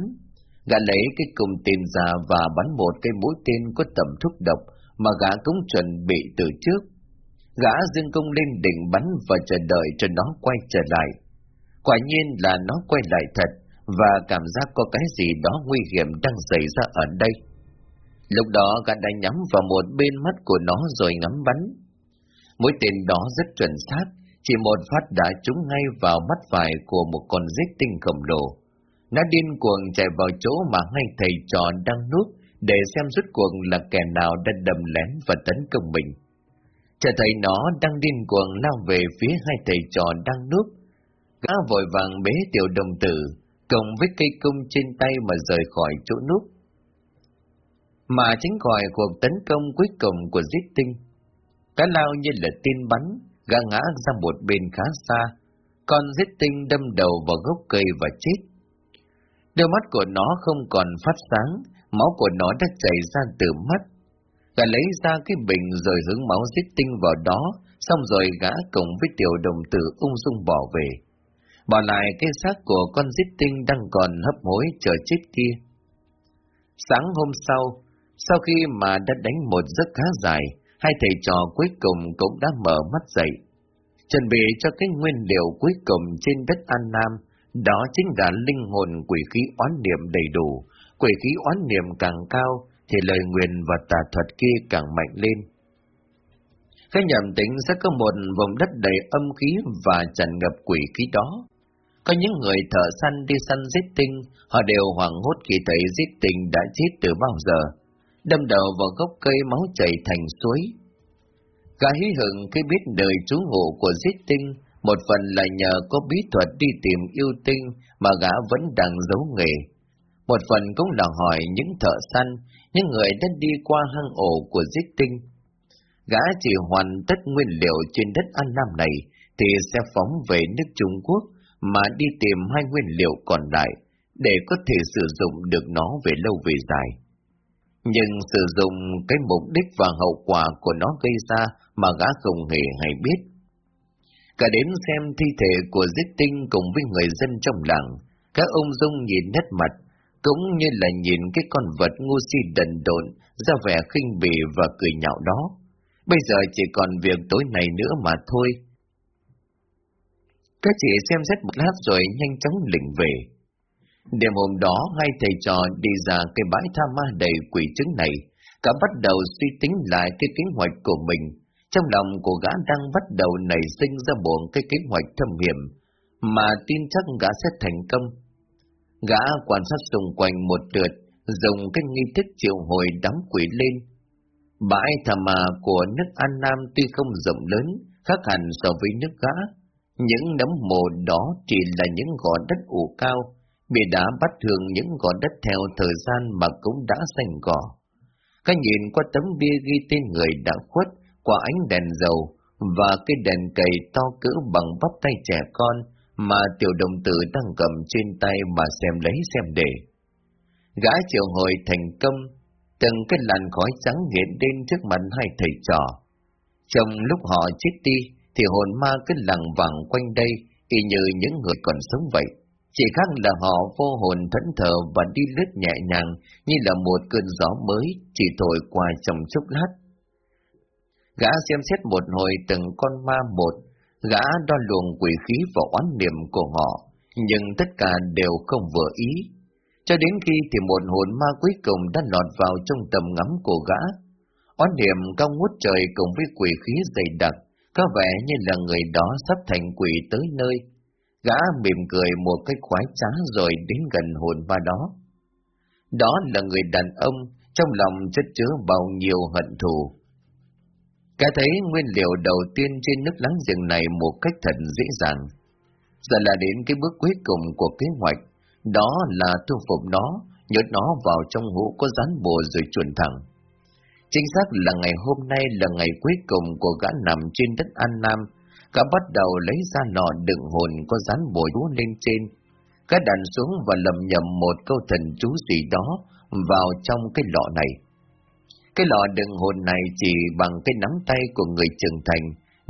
Gã lấy cái cung tên ra và bắn một cái mũi tên có tầm thuốc độc mà gã cũng chuẩn bị từ trước. Gã dương công lên đỉnh bắn và chờ đợi cho nó quay trở lại. Quả nhiên là nó quay lại thật, và cảm giác có cái gì đó nguy hiểm đang xảy ra ở đây. Lúc đó gã đã nhắm vào một bên mắt của nó rồi ngắm bắn. Mũi tên đó rất chuẩn xác, chỉ một phát đã trúng ngay vào mắt phải của một con rết tinh khổng lồ. Nó điên cuồng chạy vào chỗ mà ngay thầy trò đang núp để xem rốt cuộc là kẻ nào đã đầm lén và tấn công mình. Chờ thấy nó đang điên cuồng lao về phía hai thầy trò đang núp. Gã vội vàng bế tiểu đồng tử, cộng với cây cung trên tay mà rời khỏi chỗ núp. Mà tránh khỏi cuộc tấn công cuối cùng của giết tinh. Cá lao như là tin bắn, gã ngã ra một bên khá xa, con giết tinh đâm đầu vào gốc cây và chết. Đôi mắt của nó không còn phát sáng, máu của nó đã chảy ra từ mắt. Gã lấy ra cái bình rồi hướng máu giết tinh vào đó, xong rồi gã cùng với tiểu đồng tử ung dung bỏ về bỏ lại cái xác của con giết tinh đang còn hấp hối chờ chết kia. Sáng hôm sau, sau khi mà đã đánh một giấc khá dài, hai thầy trò cuối cùng cũng đã mở mắt dậy. Chuẩn bị cho cái nguyên liệu cuối cùng trên đất An Nam, đó chính là linh hồn quỷ khí oán niệm đầy đủ. Quỷ khí oán niệm càng cao, thì lời nguyền và tà thuật kia càng mạnh lên. Cái nhầm tính sẽ có một vùng đất đầy âm khí và tràn ngập quỷ khí đó. Có những người thợ săn đi săn giết tinh, họ đều hoảng hốt khi thấy giết tinh đã chết từ bao giờ, đâm đầu vào gốc cây máu chảy thành suối. Gã hí hưởng khi biết đời trú ngụ của giết tinh, một phần là nhờ có bí thuật đi tìm yêu tinh mà gã vẫn đang giấu nghề. Một phần cũng là hỏi những thợ săn, những người đã đi qua hang ổ của giết tinh. Gã chỉ hoàn tất nguyên liệu trên đất An Nam này, thì sẽ phóng về nước Trung Quốc, mà đi tìm hai nguyên liệu còn lại để có thể sử dụng được nó về lâu về dài. Nhưng sử dụng cái mục đích và hậu quả của nó gây ra mà gã không hề hay biết. Cả đến xem thi thể của giết tinh cùng với người dân trong làng, các ông dung nhìn nét mặt, cũng như là nhìn cái con vật ngu si đần độn, ra vẻ khinh bỉ và cười nhạo đó. Bây giờ chỉ còn việc tối này nữa mà thôi, các chị xem xét một lát rồi nhanh chóng lĩnh về. Đêm hôm đó, hai thầy trò đi ra cái bãi tha ma đầy quỷ trứng này, cả bắt đầu suy tính lại cái kế hoạch của mình. Trong lòng của gã đang bắt đầu nảy sinh ra buồn cái kế hoạch thâm hiểm, mà tin chắc gã sẽ thành công. Gã quan sát xung quanh một lượt, dùng cái nghi thức triệu hồi đám quỷ lên. Bãi thà mà của nước An Nam tuy không rộng lớn, khác hẳn so với nước gã, những nấm mồ đó chỉ là những gò đất ủ cao, bị đã bắt thường những gò đất theo thời gian mà cũng đã xanh gò. Các nhìn qua tấm bia ghi tên người đã khuất qua ánh đèn dầu và cái đèn cầy to cỡ bằng bắp tay trẻ con mà tiểu đồng tử đang cầm trên tay mà xem lấy xem để. Gã triệu hồi thành công, từng cái làn khói trắng hiện lên trước mặt hai thầy trò. Trong lúc họ chết đi, thì hồn ma cứ lằng vàng quanh đây, y như những người còn sống vậy. Chỉ khác là họ vô hồn thẫn thờ và đi lướt nhẹ nhàng như là một cơn gió mới chỉ thổi qua trong chốc lát. Gã xem xét một hồi từng con ma một, gã đo luồng quỷ khí và oán niệm của họ, nhưng tất cả đều không vừa ý. Cho đến khi thì một hồn ma cuối cùng đã lọt vào trong tầm ngắm của gã. Oán niệm cao ngút trời cùng với quỷ khí dày đặc, có vẻ như là người đó sắp thành quỷ tới nơi. Gã mỉm cười một cách khoái trá rồi đến gần hồn ma đó. Đó là người đàn ông, trong lòng chất chứa bao nhiêu hận thù. Cá thấy nguyên liệu đầu tiên trên nước láng giềng này một cách thật dễ dàng. Giờ là đến cái bước cuối cùng của kế hoạch, đó là thu phục nó, nhốt nó vào trong hũ có rắn bồ rồi chuẩn thẳng. Chính xác là ngày hôm nay là ngày cuối cùng của gã nằm trên đất An Nam, gã bắt đầu lấy ra lọ đựng hồn có rắn bồ đúa lên trên. Gã đặt xuống và lầm nhầm một câu thần chú gì đó vào trong cái lọ này. Cái lọ đựng hồn này chỉ bằng cái nắm tay của người trưởng thành,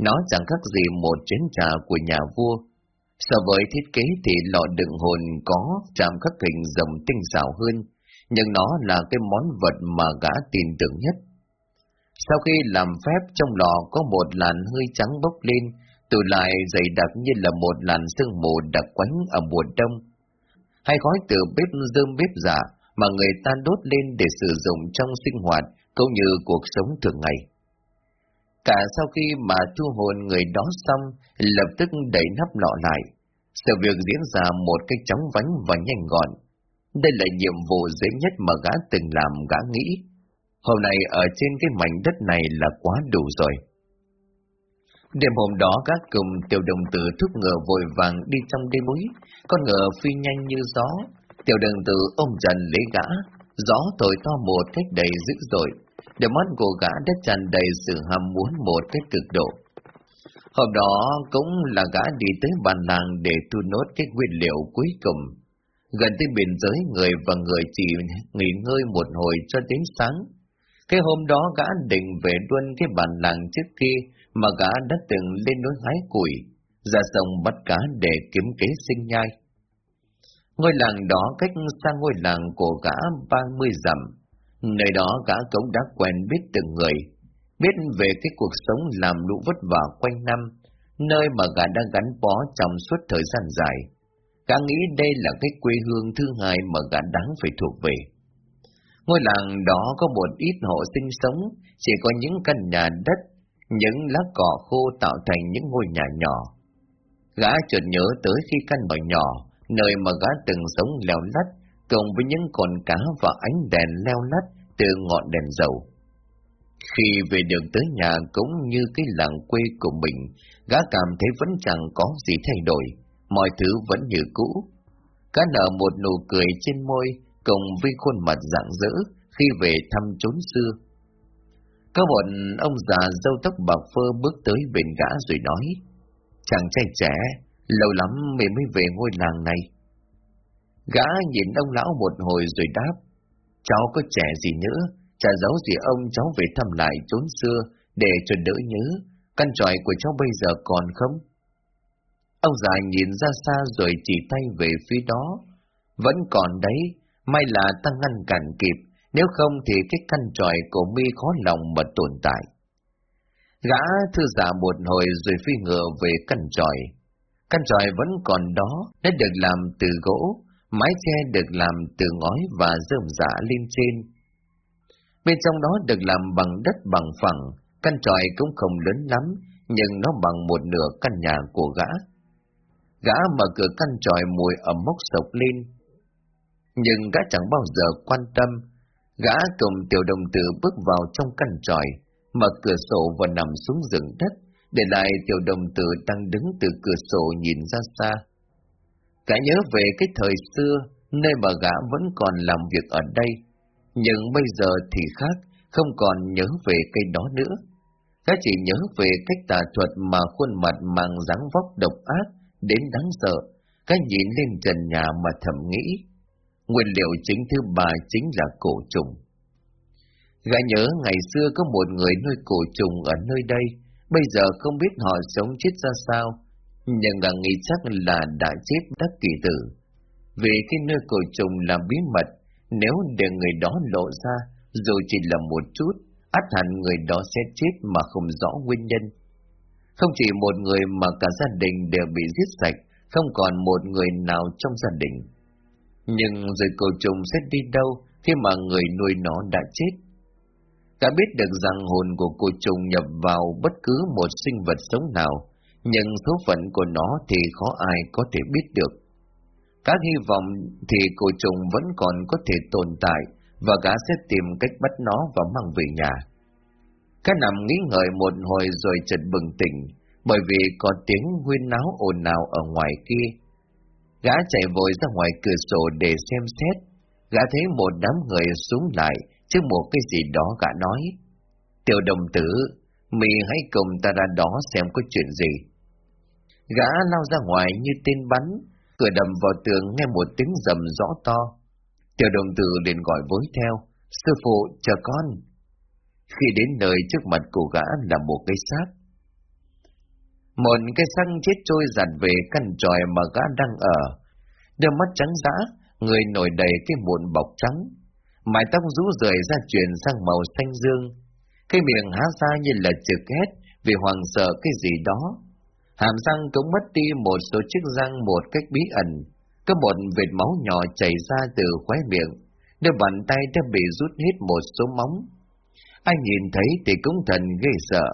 nó chẳng khác gì một chén trà của nhà vua. So với thiết kế thì lọ đựng hồn có chạm khắc hình rồng tinh xảo hơn, nhưng nó là cái món vật mà gã tin tưởng nhất. Sau khi làm phép trong lò có một làn hơi trắng bốc lên, từ lại dày đặc như là một làn sương mù đặc quánh ở mùa đông. Hay khói từ bếp dơm bếp giả mà người ta đốt lên để sử dụng trong sinh hoạt cũng như cuộc sống thường ngày. Cả sau khi mà thu hồn người đó xong, lập tức đẩy nắp lọ lại. Sự việc diễn ra một cách chóng vánh và nhanh gọn. Đây là nhiệm vụ dễ nhất mà gã từng làm gã nghĩ. Hôm nay ở trên cái mảnh đất này là quá đủ rồi. Đêm hôm đó gã cùng tiểu đồng tử thúc ngựa vội vàng đi trong đêm núi, con ngựa phi nhanh như gió. Tiểu đồng tử ôm dần lấy gã, gió thổi to một cách đầy dữ dội, để mắt của gã đã tràn đầy sự ham muốn một cách cực độ. Hôm đó cũng là gã đi tới bàn làng để thu nốt cái nguyên liệu cuối cùng. Gần tới biên giới người và người chỉ nghỉ ngơi một hồi cho đến sáng. Cái hôm đó gã định về luôn cái bàn làng trước kia mà gã đã từng lên núi hái củi, ra sông bắt cá để kiếm kế sinh nhai. Ngôi làng đó cách xa ngôi làng của gã ba mươi dặm, nơi đó gã cũng đã quen biết từng người, biết về cái cuộc sống làm lũ vất vả quanh năm, nơi mà gã đã gắn bó trong suốt thời gian dài. Gã nghĩ đây là cái quê hương thứ hai mà gã đáng phải thuộc về. Ngôi làng đó có một ít hộ sinh sống, chỉ có những căn nhà đất, những lá cỏ khô tạo thành những ngôi nhà nhỏ. Gã chợt nhớ tới khi căn nhà nhỏ, nơi mà gã từng sống leo lắt, cùng với những con cá và ánh đèn leo lắt từ ngọn đèn dầu. Khi về đường tới nhà cũng như cái làng quê của mình, gã cảm thấy vẫn chẳng có gì thay đổi, mọi thứ vẫn như cũ. Gã nở một nụ cười trên môi, cùng với khuôn mặt rạng rỡ khi về thăm chốn xưa. Có một ông già dâu tóc bạc phơ bước tới bên gã rồi nói, chàng trai trẻ, lâu lắm mình mới về ngôi làng này. Gã nhìn ông lão một hồi rồi đáp, cháu có trẻ gì nữa, chả giấu gì ông cháu về thăm lại chốn xưa để cho đỡ nhớ, căn tròi của cháu bây giờ còn không? Ông già nhìn ra xa rồi chỉ tay về phía đó, vẫn còn đấy, may là ta ngăn cản kịp, nếu không thì cái căn tròi của mi khó lòng mà tồn tại. Gã thư giả một hồi rồi phi ngựa về căn tròi. Căn tròi vẫn còn đó, nó được làm từ gỗ, mái che được làm từ ngói và rơm rạ lên trên. Bên trong đó được làm bằng đất bằng phẳng, căn tròi cũng không lớn lắm, nhưng nó bằng một nửa căn nhà của gã. Gã mở cửa căn tròi mùi ẩm mốc sộc lên. Nhưng gã chẳng bao giờ quan tâm. Gã cùng tiểu đồng tử bước vào trong căn tròi, mở cửa sổ và nằm xuống rừng đất, để lại tiểu đồng tử đang đứng từ cửa sổ nhìn ra xa. cả nhớ về cái thời xưa, nơi mà gã vẫn còn làm việc ở đây, nhưng bây giờ thì khác, không còn nhớ về cây đó nữa. Gã chỉ nhớ về cách tà thuật mà khuôn mặt mang dáng vóc độc ác đến đáng sợ, cái nhìn lên trần nhà mà thầm nghĩ. Nguyên liệu chính thứ ba chính là cổ trùng. Gã nhớ ngày xưa có một người nuôi cổ trùng ở nơi đây, bây giờ không biết họ sống chết ra sao, nhưng là nghĩ chắc là đã chết đắc kỳ tử. Vì cái nơi cổ trùng là bí mật, nếu để người đó lộ ra, dù chỉ là một chút, át hẳn người đó sẽ chết mà không rõ nguyên nhân. Không chỉ một người mà cả gia đình đều bị giết sạch, không còn một người nào trong gia đình. Nhưng rồi cổ trùng sẽ đi đâu khi mà người nuôi nó đã chết? Gã biết được rằng hồn của cô trùng nhập vào bất cứ một sinh vật sống nào, nhưng số phận của nó thì khó ai có thể biết được. Các hy vọng thì cô trùng vẫn còn có thể tồn tại và gã sẽ tìm cách bắt nó và mang về nhà. Các nằm nghĩ ngợi một hồi rồi chợt bừng tỉnh, bởi vì có tiếng huyên náo ồn ào ở ngoài kia. Gã chạy vội ra ngoài cửa sổ để xem xét, gã thấy một đám người xuống lại trước một cái gì đó gã nói. Tiểu đồng tử, mì hãy cùng ta ra đó xem có chuyện gì. Gã lao ra ngoài như tên bắn, cửa đầm vào tường nghe một tiếng rầm rõ to. Tiểu đồng tử liền gọi với theo, sư phụ chờ con. Khi đến nơi trước mặt của gã là một cái xác. Một cái xác chết trôi dạt về căn tròi mà gã đang ở. Đôi mắt trắng dã, người nổi đầy cái muộn bọc trắng. Mái tóc rũ rời ra chuyển sang màu xanh dương. Cái miệng há ra như là trực hét vì hoàng sợ cái gì đó. Hàm răng cũng mất đi một số chiếc răng một cách bí ẩn. Có một vệt máu nhỏ chảy ra từ khóe miệng. Đôi bàn tay đã bị rút hết một số móng. Anh nhìn thấy thì cũng thần ghê sợ.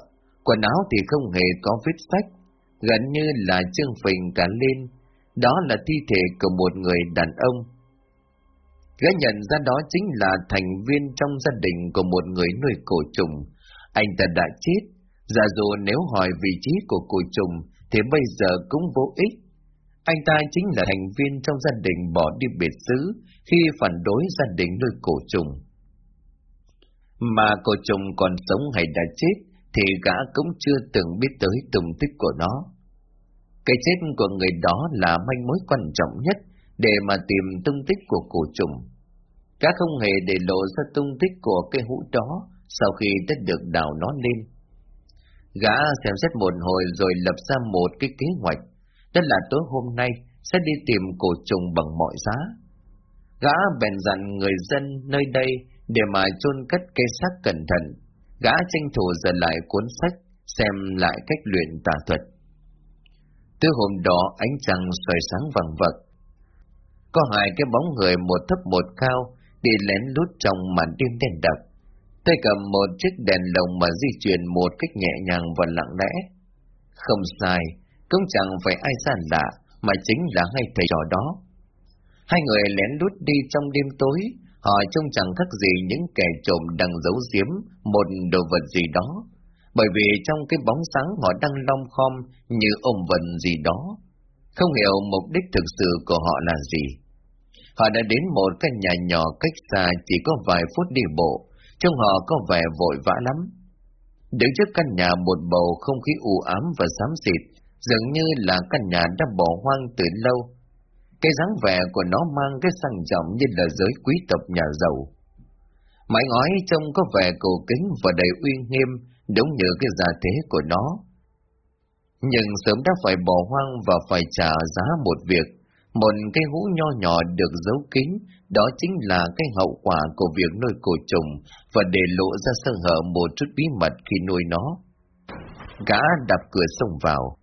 Quần áo thì không hề có vết sách. Gần như là chương phình cả lên. Đó là thi thể của một người đàn ông. Gã nhận ra đó chính là thành viên trong gia đình của một người nuôi cổ trùng. Anh ta đã chết. Giả dù nếu hỏi vị trí của cổ trùng, thì bây giờ cũng vô ích. Anh ta chính là thành viên trong gia đình bỏ đi biệt xứ khi phản đối gia đình nuôi cổ trùng. Mà cổ trùng còn sống hay đã chết, thì gã cũng chưa từng biết tới tùng tích của nó. Cái chết của người đó là manh mối quan trọng nhất để mà tìm tung tích của cổ trùng. cá không hề để lộ ra tung tích của cái hũ đó sau khi đã được đào nó lên. Gã xem xét một hồi rồi lập ra một cái kế hoạch, tức là tối hôm nay sẽ đi tìm cổ trùng bằng mọi giá. Gã bèn dặn người dân nơi đây để mà chôn cất cây xác cẩn thận. Gã tranh thủ dần lại cuốn sách, xem lại cách luyện tà thuật. Từ hôm đó ánh trăng soi sáng vàng vật. Có hai cái bóng người một thấp một cao đi lén lút trong màn đêm đen đặc. Tay cầm một chiếc đèn lồng mà di chuyển một cách nhẹ nhàng và lặng lẽ. Không sai, cũng chẳng phải ai xa lạ, mà chính là hai thầy trò đó. Hai người lén lút đi trong đêm tối, họ trông chẳng khác gì những kẻ trộm đang giấu giếm một đồ vật gì đó, bởi vì trong cái bóng sáng họ đang long khom như ôm vần gì đó. Không hiểu mục đích thực sự của họ là gì. Họ đã đến một căn nhà nhỏ cách xa chỉ có vài phút đi bộ, trông họ có vẻ vội vã lắm. Đứng trước căn nhà một bầu không khí u ám và xám xịt, dường như là căn nhà đã bỏ hoang từ lâu. Cái dáng vẻ của nó mang cái sang trọng như là giới quý tộc nhà giàu. Mái ngói trông có vẻ cổ kính và đầy uy nghiêm, đúng như cái gia thế của nó. Nhưng sớm đã phải bỏ hoang và phải trả giá một việc, một cái hũ nho nhỏ được giấu kín, đó chính là cái hậu quả của việc nuôi cổ trùng và để lộ ra sơ hở một chút bí mật khi nuôi nó. Gã đập cửa xông vào.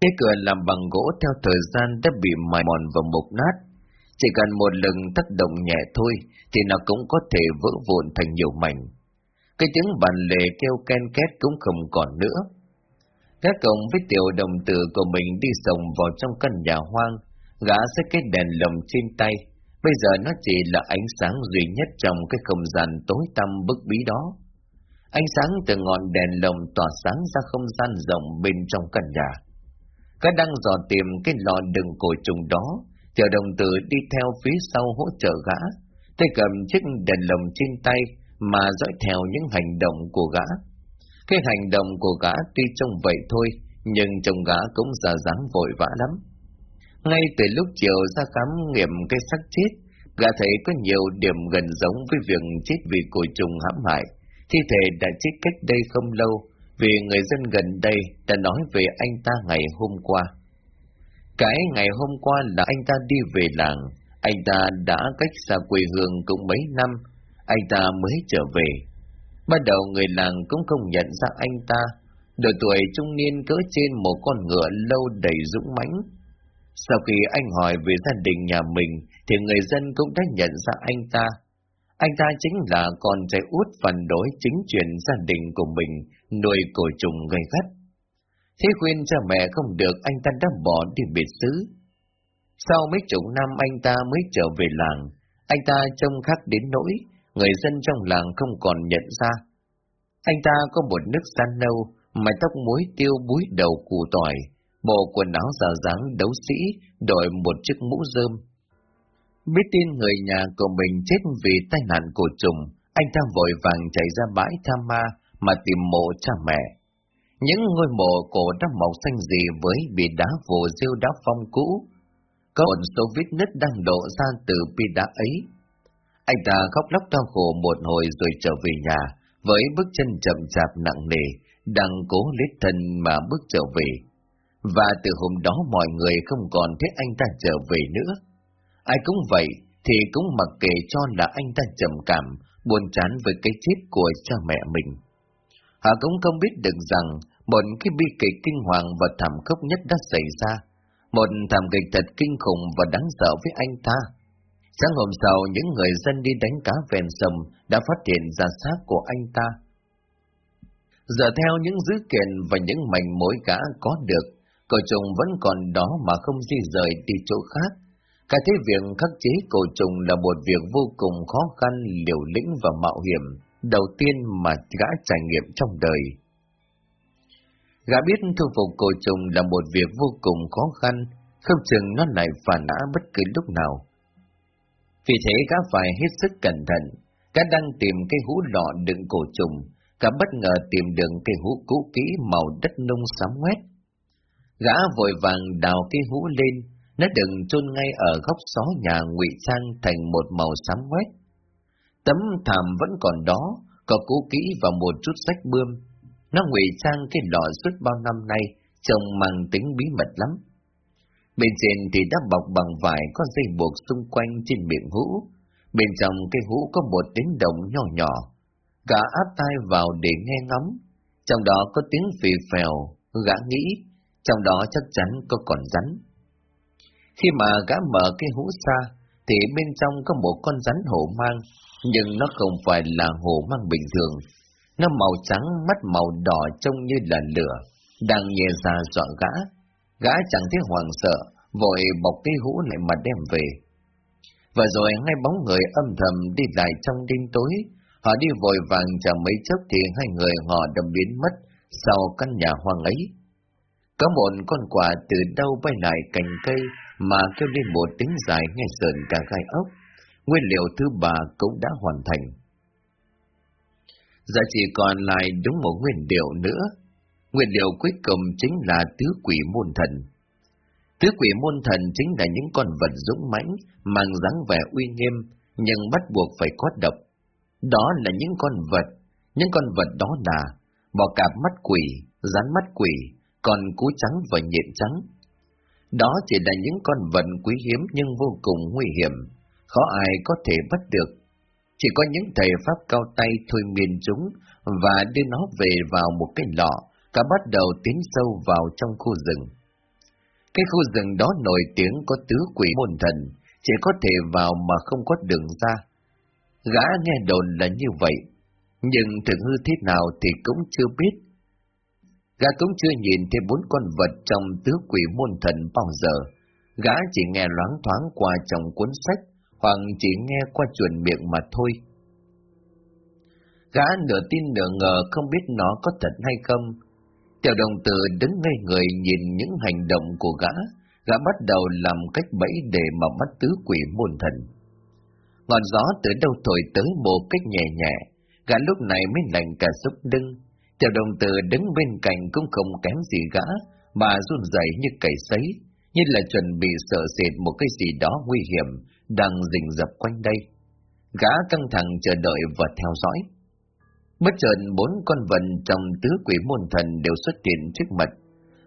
Cái cửa làm bằng gỗ theo thời gian đã bị mài mòn và mục nát. Chỉ cần một lần tác động nhẹ thôi thì nó cũng có thể vỡ vụn thành nhiều mảnh. Cái tiếng bàn lề kêu ken két cũng không còn nữa. Các cộng với tiểu đồng tử của mình đi sồng vào trong căn nhà hoang, gã xách cái đèn lồng trên tay. Bây giờ nó chỉ là ánh sáng duy nhất trong cái không gian tối tăm bức bí đó. Ánh sáng từ ngọn đèn lồng tỏa sáng ra không gian rộng bên trong căn nhà. Gã đang dò tìm cái lò đựng cổ trùng đó, tiểu đồng tử đi theo phía sau hỗ trợ gã, tay cầm chiếc đèn lồng trên tay mà dõi theo những hành động của gã. Cái hành động của gã tuy trông vậy thôi, nhưng chồng gã cũng giả dáng vội vã lắm. Ngay từ lúc chiều ra khám nghiệm cái xác chết, gã thấy có nhiều điểm gần giống với việc chết vì cổ trùng hãm hại. Thi thể đã chết cách đây không lâu, vì người dân gần đây đã nói về anh ta ngày hôm qua. Cái ngày hôm qua là anh ta đi về làng, anh ta đã cách xa quê hương cũng mấy năm, anh ta mới trở về. Bắt đầu người làng cũng không nhận ra anh ta, độ tuổi trung niên cỡ trên một con ngựa lâu đầy dũng mãnh. Sau khi anh hỏi về gia đình nhà mình, thì người dân cũng đã nhận ra anh ta. Anh ta chính là con trai út phản đối chính truyền gia đình của mình nuôi cổ trùng gây gắt. Thế khuyên cha mẹ không được anh ta đã bỏ đi biệt xứ. Sau mấy chục năm anh ta mới trở về làng, anh ta trông khác đến nỗi, người dân trong làng không còn nhận ra. Anh ta có một nước da nâu, mái tóc muối tiêu búi đầu củ tỏi, bộ quần áo giả dáng đấu sĩ, đội một chiếc mũ rơm. Biết tin người nhà của mình chết vì tai nạn cổ trùng, anh ta vội vàng chạy ra bãi tham ma mà tìm mộ cha mẹ. Những ngôi mộ cổ đã mọc xanh gì với bị đá vồ rêu đá phong cũ. Có một số vết nứt đang đổ ra từ bi đá ấy. Anh ta khóc lóc đau khổ một hồi rồi trở về nhà, với bước chân chậm chạp nặng nề, đang cố lết thân mà bước trở về. Và từ hôm đó mọi người không còn thấy anh ta trở về nữa. Ai cũng vậy, thì cũng mặc kệ cho là anh ta trầm cảm, buồn chán với cái chết của cha mẹ mình. Họ cũng không biết được rằng một cái bi kịch kinh hoàng và thảm khốc nhất đã xảy ra. Một thảm kịch thật kinh khủng và đáng sợ với anh ta. Sáng hôm sau, những người dân đi đánh cá ven sông đã phát hiện ra xác của anh ta. Giờ theo những dữ kiện và những mảnh mối cá có được, cổ trùng vẫn còn đó mà không di rời đi chỗ khác. Cả thế việc khắc chế cổ trùng là một việc vô cùng khó khăn, liều lĩnh và mạo hiểm, đầu tiên mà gã trải nghiệm trong đời. Gã biết thu phục cổ trùng là một việc vô cùng khó khăn, không chừng nó lại phản nã bất cứ lúc nào. Vì thế gã phải hết sức cẩn thận, gã đang tìm cái hũ lọ đựng cổ trùng, gã bất ngờ tìm được cái hũ cũ kỹ màu đất nung xám ngoét. Gã vội vàng đào cái hũ lên, nó đừng chôn ngay ở góc xó nhà ngụy trang thành một màu xám ngoét. Tấm thảm vẫn còn đó, có cũ kỹ và một chút sách bươm. Nó ngụy trang cái lọ suốt bao năm nay, trông mang tính bí mật lắm. Bên trên thì đã bọc bằng vải có dây buộc xung quanh trên miệng hũ. Bên trong cái hũ có một tiếng động nhỏ nhỏ. gã áp tai vào để nghe ngóng. Trong đó có tiếng phì phèo, gã nghĩ, trong đó chắc chắn có còn rắn. Khi mà gã mở cái hũ ra, thì bên trong có một con rắn hổ mang, nhưng nó không phải là hổ mang bình thường. Nó màu trắng, mắt màu đỏ trông như là lửa, đang nhẹ ra dọa gã. Gã chẳng thấy hoàng sợ, vội bọc cái hũ lại mà đem về. Và rồi ngay bóng người âm thầm đi lại trong đêm tối, họ đi vội vàng chẳng mấy chốc thì hai người họ đã biến mất sau căn nhà hoang ấy. Có một con quả từ đâu bay lại cành cây mà kêu lên một tiếng dài nghe sờn cả gai ốc. Nguyên liệu thứ ba cũng đã hoàn thành. Giờ chỉ còn lại đúng một nguyên liệu nữa. Nguyên liệu cuối cùng chính là tứ quỷ môn thần. Tứ quỷ môn thần chính là những con vật dũng mãnh, mang dáng vẻ uy nghiêm, nhưng bắt buộc phải có độc. Đó là những con vật, những con vật đó là bò cạp mắt quỷ, rắn mắt quỷ, con cú trắng và nhện trắng. Đó chỉ là những con vật quý hiếm nhưng vô cùng nguy hiểm, khó ai có thể bắt được. Chỉ có những thầy pháp cao tay thôi miên chúng và đưa nó về vào một cái lọ, cả bắt đầu tiến sâu vào trong khu rừng. Cái khu rừng đó nổi tiếng có tứ quỷ môn thần, chỉ có thể vào mà không có đường ra. Gã nghe đồn là như vậy, nhưng thực hư thế nào thì cũng chưa biết. Gã cũng chưa nhìn thấy bốn con vật trong tứ quỷ môn thần bao giờ. Gã chỉ nghe loáng thoáng qua trong cuốn sách, hoặc chỉ nghe qua chuẩn miệng mà thôi. Gã nửa tin nửa ngờ không biết nó có thật hay không. Tiểu đồng tử đứng ngay người nhìn những hành động của gã, gã bắt đầu làm cách bẫy để mà bắt tứ quỷ môn thần. Ngọn gió từ đâu thổi tới một cách nhẹ nhẹ, gã lúc này mới lành cả súc đưng. Tiểu đồng tử đứng bên cạnh cũng không kém gì gã, mà run rẩy như cầy sấy, như là chuẩn bị sợ sệt một cái gì đó nguy hiểm đang rình rập quanh đây. Gã căng thẳng chờ đợi và theo dõi. Bất chợt bốn con vật trong tứ quỷ môn thần đều xuất hiện trước mặt.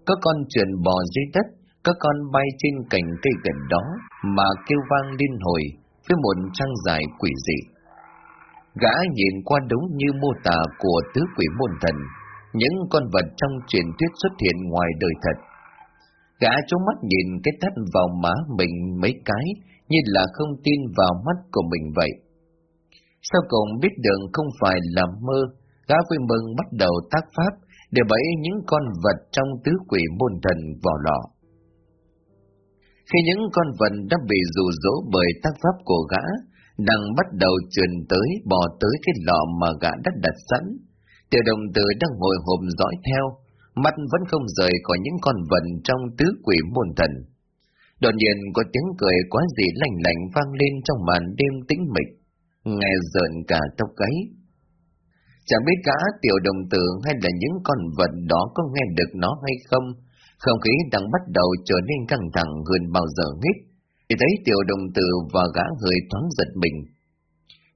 Có con truyền bò dưới đất, có con bay trên cành cây gần đó mà kêu vang liên hồi với một trang dài quỷ dị. Gã nhìn qua đúng như mô tả của tứ quỷ môn thần, những con vật trong truyền thuyết xuất hiện ngoài đời thật. Gã trố mắt nhìn cái thắt vào má mình mấy cái, như là không tin vào mắt của mình vậy. Sau cùng biết đường không phải là mơ, gã vui mừng bắt đầu tác pháp để bẫy những con vật trong tứ quỷ môn thần vào lọ. Khi những con vật đã bị rủ rỗ bởi tác pháp của gã, đang bắt đầu truyền tới bò tới cái lọ mà gã đã đặt sẵn. Tiểu đồng tử đang ngồi hồm dõi theo, mắt vẫn không rời khỏi những con vật trong tứ quỷ môn thần. Đột nhiên có tiếng cười quá dị lạnh lạnh vang lên trong màn đêm tĩnh mịch, nghe rợn cả tóc gáy. Chẳng biết cả tiểu đồng tử hay là những con vật đó có nghe được nó hay không, không khí đang bắt đầu trở nên căng thẳng hơn bao giờ hết, thì thấy tiểu đồng tử và gã hơi thoáng giật mình.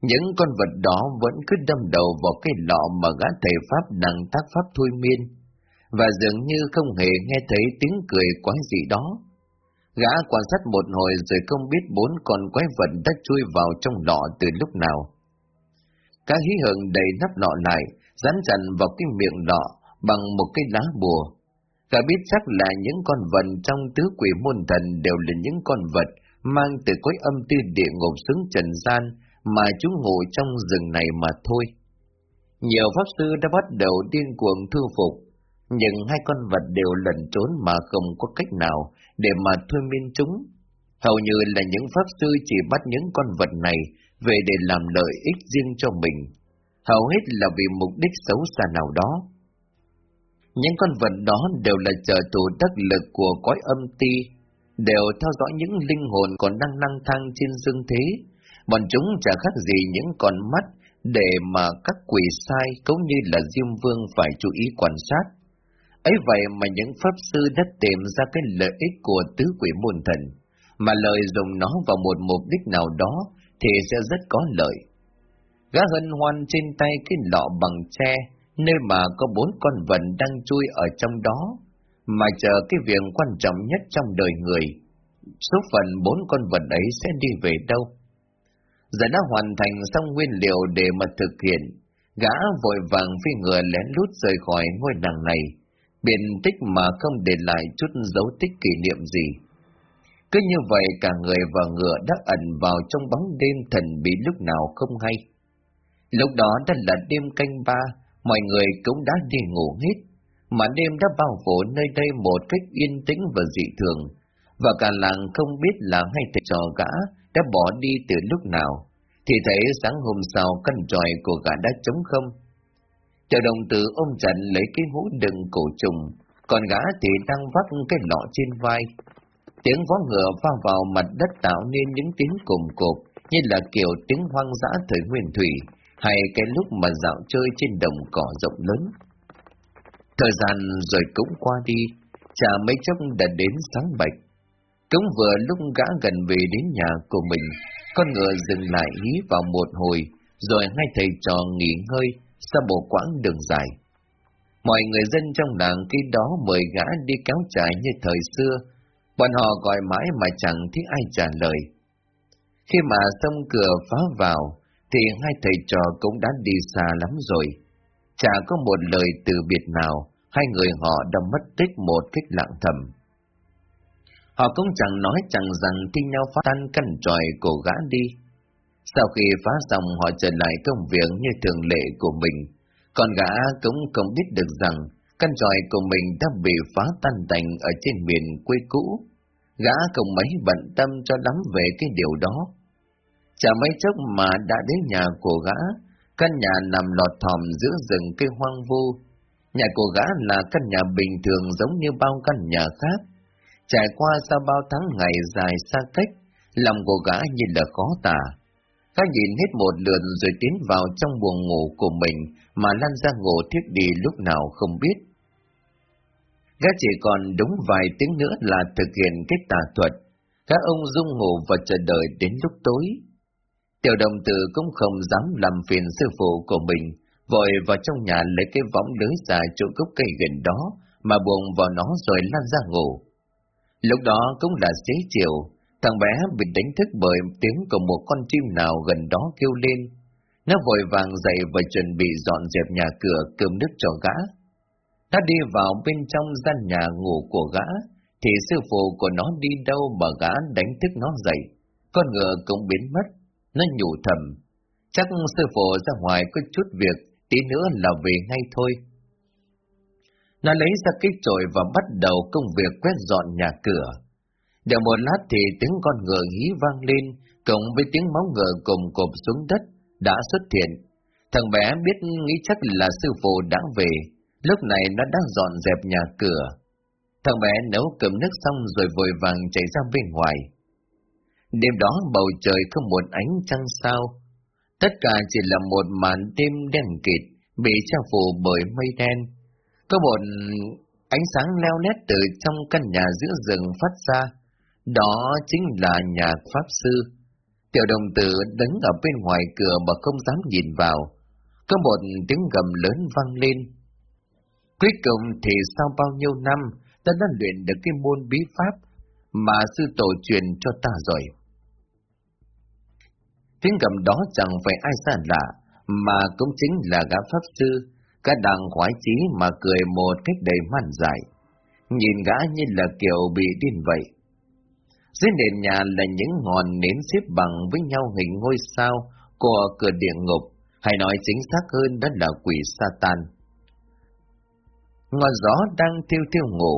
Những con vật đó vẫn cứ đâm đầu vào cái lọ mà gã thầy Pháp đang tác pháp thôi miên, và dường như không hề nghe thấy tiếng cười quái gì đó. Gã quan sát một hồi rồi không biết bốn con quái vật đã chui vào trong lọ từ lúc nào. Cá hí hưởng đầy nắp lọ lại, dán chặt vào cái miệng lọ bằng một cái lá bùa. Gã biết chắc là những con vật trong tứ quỷ môn thần đều là những con vật mang từ cõi âm tư địa ngục xuống trần gian mà chúng ngủ trong rừng này mà thôi. Nhiều pháp sư đã bắt đầu điên cuồng thư phục, nhưng hai con vật đều lẩn trốn mà không có cách nào để mà thôi miên chúng. Hầu như là những pháp sư chỉ bắt những con vật này về để làm lợi ích riêng cho mình, hầu hết là vì mục đích xấu xa nào đó. Những con vật đó đều là trợ thủ đắc lực của cõi âm ti, đều theo dõi những linh hồn còn đang năng thang trên dương thế. Bọn chúng chả khác gì những con mắt để mà các quỷ sai cũng như là Diêm Vương phải chú ý quan sát ấy vậy mà những pháp sư đã tìm ra cái lợi ích của tứ quỷ môn thần, mà lời dùng nó vào một mục đích nào đó thì sẽ rất có lợi. Gã hân hoan trên tay cái lọ bằng tre, nơi mà có bốn con vật đang chui ở trong đó, mà chờ cái việc quan trọng nhất trong đời người. Số phận bốn con vật ấy sẽ đi về đâu? Giờ đã hoàn thành xong nguyên liệu để mà thực hiện, gã vội vàng phi ngựa lén lút rời khỏi ngôi làng này, biển tích mà không để lại chút dấu tích kỷ niệm gì. Cứ như vậy cả người và ngựa đã ẩn vào trong bóng đêm thần bí lúc nào không hay. Lúc đó đã là đêm canh ba, mọi người cũng đã đi ngủ hết, mà đêm đã bao phủ nơi đây một cách yên tĩnh và dị thường, và cả làng không biết là hay thầy trò gã đã bỏ đi từ lúc nào, thì thấy sáng hôm sau căn tròi của gã đã trống không. Tiểu đồng tử ôm chặt lấy cái hũ đựng cổ trùng, còn gã thì đang vắt cái lọ trên vai, Tiếng vó ngựa va vào mặt đất tạo nên những tiếng cồm cộp, như là kiểu tiếng hoang dã thời nguyên thủy, hay cái lúc mà dạo chơi trên đồng cỏ rộng lớn. Thời gian rồi cũng qua đi, chả mấy chốc đã đến sáng bạch. Cũng vừa lúc gã gần về đến nhà của mình, con ngựa dừng lại hí vào một hồi, rồi hai thầy trò nghỉ ngơi sau bộ quãng đường dài. Mọi người dân trong làng khi đó mời gã đi kéo trại như thời xưa, Bọn họ gọi mãi mà chẳng thấy ai trả lời. Khi mà sông cửa phá vào, thì hai thầy trò cũng đã đi xa lắm rồi. Chả có một lời từ biệt nào, hai người họ đã mất tích một cách lặng thầm. Họ cũng chẳng nói chẳng rằng thi nhau phá tan căn tròi của gã đi. Sau khi phá xong họ trở lại công việc như thường lệ của mình, còn gã cũng không biết được rằng căn tròi của mình đã bị phá tan tành ở trên miền quê cũ gã không mấy bận tâm cho lắm về cái điều đó. Chả mấy chốc mà đã đến nhà của gã, căn nhà nằm lọt thòm giữa rừng cây hoang vu. Nhà của gã là căn nhà bình thường giống như bao căn nhà khác. Trải qua sau bao tháng ngày dài xa cách, lòng của gã như là khó tả. Gã nhìn hết một lượt rồi tiến vào trong buồng ngủ của mình mà lăn ra ngủ thiết đi lúc nào không biết. Gã chỉ còn đúng vài tiếng nữa là thực hiện cái tà thuật. Các ông dung ngủ và chờ đợi đến lúc tối. Tiểu đồng tử cũng không dám làm phiền sư phụ của mình, vội vào trong nhà lấy cái võng lưới dài chỗ gốc cây gần đó, mà buông vào nó rồi lăn ra ngủ. Lúc đó cũng là xế chiều, thằng bé bị đánh thức bởi tiếng của một con chim nào gần đó kêu lên. Nó vội vàng dậy và chuẩn bị dọn dẹp nhà cửa cơm nước cho gã. Nó đi vào bên trong gian nhà ngủ của gã, thì sư phụ của nó đi đâu mà gã đánh thức nó dậy. Con ngựa cũng biến mất, nó nhủ thầm. Chắc sư phụ ra ngoài có chút việc, tí nữa là về ngay thôi. Nó lấy ra cái chổi và bắt đầu công việc quét dọn nhà cửa. Được một lát thì tiếng con ngựa hí vang lên, cộng với tiếng máu ngựa cùng cộp xuống đất, đã xuất hiện. Thằng bé biết nghĩ chắc là sư phụ đã về, lúc này nó đang dọn dẹp nhà cửa. Thằng bé nấu cơm nước xong rồi vội vàng chạy ra bên ngoài. Đêm đó bầu trời không một ánh trăng sao, tất cả chỉ là một màn đêm đen kịt, bị che phủ bởi mây đen. Có một ánh sáng leo nét từ trong căn nhà giữa rừng phát ra, đó chính là nhà Pháp Sư. Tiểu đồng tử đứng ở bên ngoài cửa mà không dám nhìn vào. Có một tiếng gầm lớn vang lên. Cuối cùng thì sau bao nhiêu năm, ta đã luyện được cái môn bí pháp mà sư tổ truyền cho ta rồi. Tiếng gầm đó chẳng phải ai xa lạ, mà cũng chính là gã pháp sư, cả đang khoái chí mà cười một cách đầy man dại. Nhìn gã như là kiểu bị điên vậy. Dưới nền nhà là những ngọn nến xếp bằng với nhau hình ngôi sao của cửa địa ngục, hay nói chính xác hơn đó là quỷ Satan. Ngọn gió đang thiêu thiêu ngủ,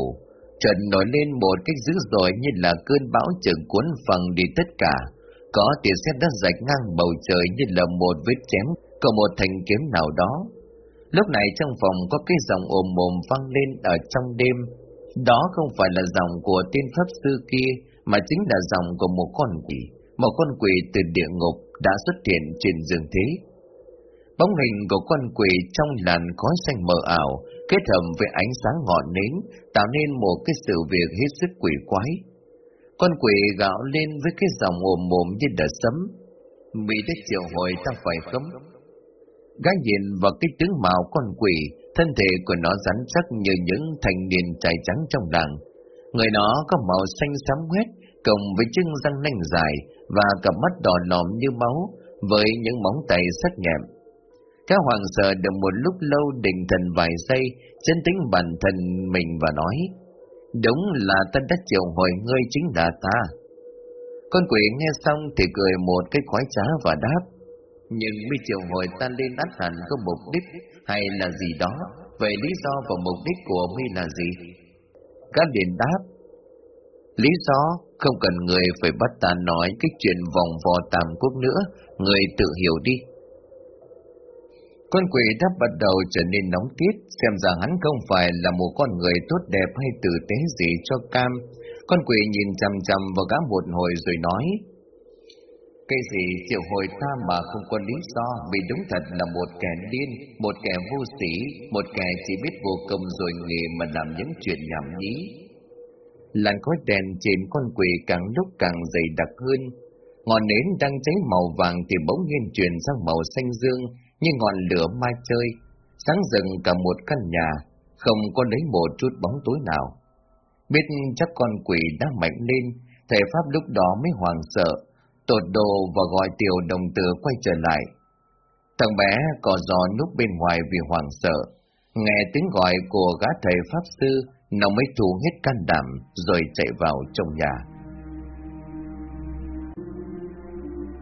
trận nổi lên một cách dữ dội như là cơn bão chừng cuốn phần đi tất cả. Có tia sét đã rạch ngang bầu trời như là một vết chém của một thanh kiếm nào đó. Lúc này trong phòng có cái giọng ồm ồm vang lên ở trong đêm. Đó không phải là giọng của tiên pháp sư kia, mà chính là dòng của một con quỷ, một con quỷ từ địa ngục đã xuất hiện trên dương thế. Bóng hình của con quỷ trong làn khói xanh mờ ảo, kết hợp với ánh sáng ngọn nến, tạo nên một cái sự việc hết sức quỷ quái. Con quỷ gạo lên với cái dòng ồm mồm như đợt sấm. Mỹ đã triệu hồi ta phải cấm. Gái nhìn vào cái tướng mạo con quỷ, thân thể của nó rắn chắc như những thành niên trai trắng trong làng. Người nó có màu xanh xám quét, cộng với chân răng nanh dài và cặp mắt đỏ nòm như máu, với những móng tay sắc nhẹm. Các hoàng sợ được một lúc lâu định thần vài giây, chân tính bản thân mình và nói, Đúng là ta đã triệu hồi ngươi chính là ta. Con quỷ nghe xong thì cười một cái khoái trá và đáp, Nhưng mi triệu hồi ta lên át hẳn có mục đích hay là gì đó, vậy lý do và mục đích của mi là gì? Các liền đáp, Lý do không cần người phải bắt ta nói cái chuyện vòng vò tam quốc nữa, người tự hiểu đi. Con quỷ đã bắt đầu trở nên nóng tiết, xem rằng hắn không phải là một con người tốt đẹp hay tử tế gì cho cam. Con quỷ nhìn chằm chằm vào gã một hồi rồi nói, cái gì triệu hồi ta mà không có lý do vì đúng thật là một kẻ điên, một kẻ vô sĩ, một kẻ chỉ biết vô công rồi nghề mà làm những chuyện nhảm nhí. Làn khói đèn trên con quỷ càng lúc càng dày đặc hơn, ngọn nến đang cháy màu vàng thì bỗng nhiên chuyển sang màu xanh dương, như ngọn lửa mai chơi, sáng rừng cả một căn nhà, không có lấy một chút bóng tối nào. Biết chắc con quỷ đã mạnh lên, thầy Pháp lúc đó mới hoàng sợ, tột đồ và gọi tiểu đồng tử quay trở lại. Thằng bé có giò núp bên ngoài vì hoảng sợ, nghe tiếng gọi của gã thầy Pháp sư, nó mới thu hết can đảm rồi chạy vào trong nhà.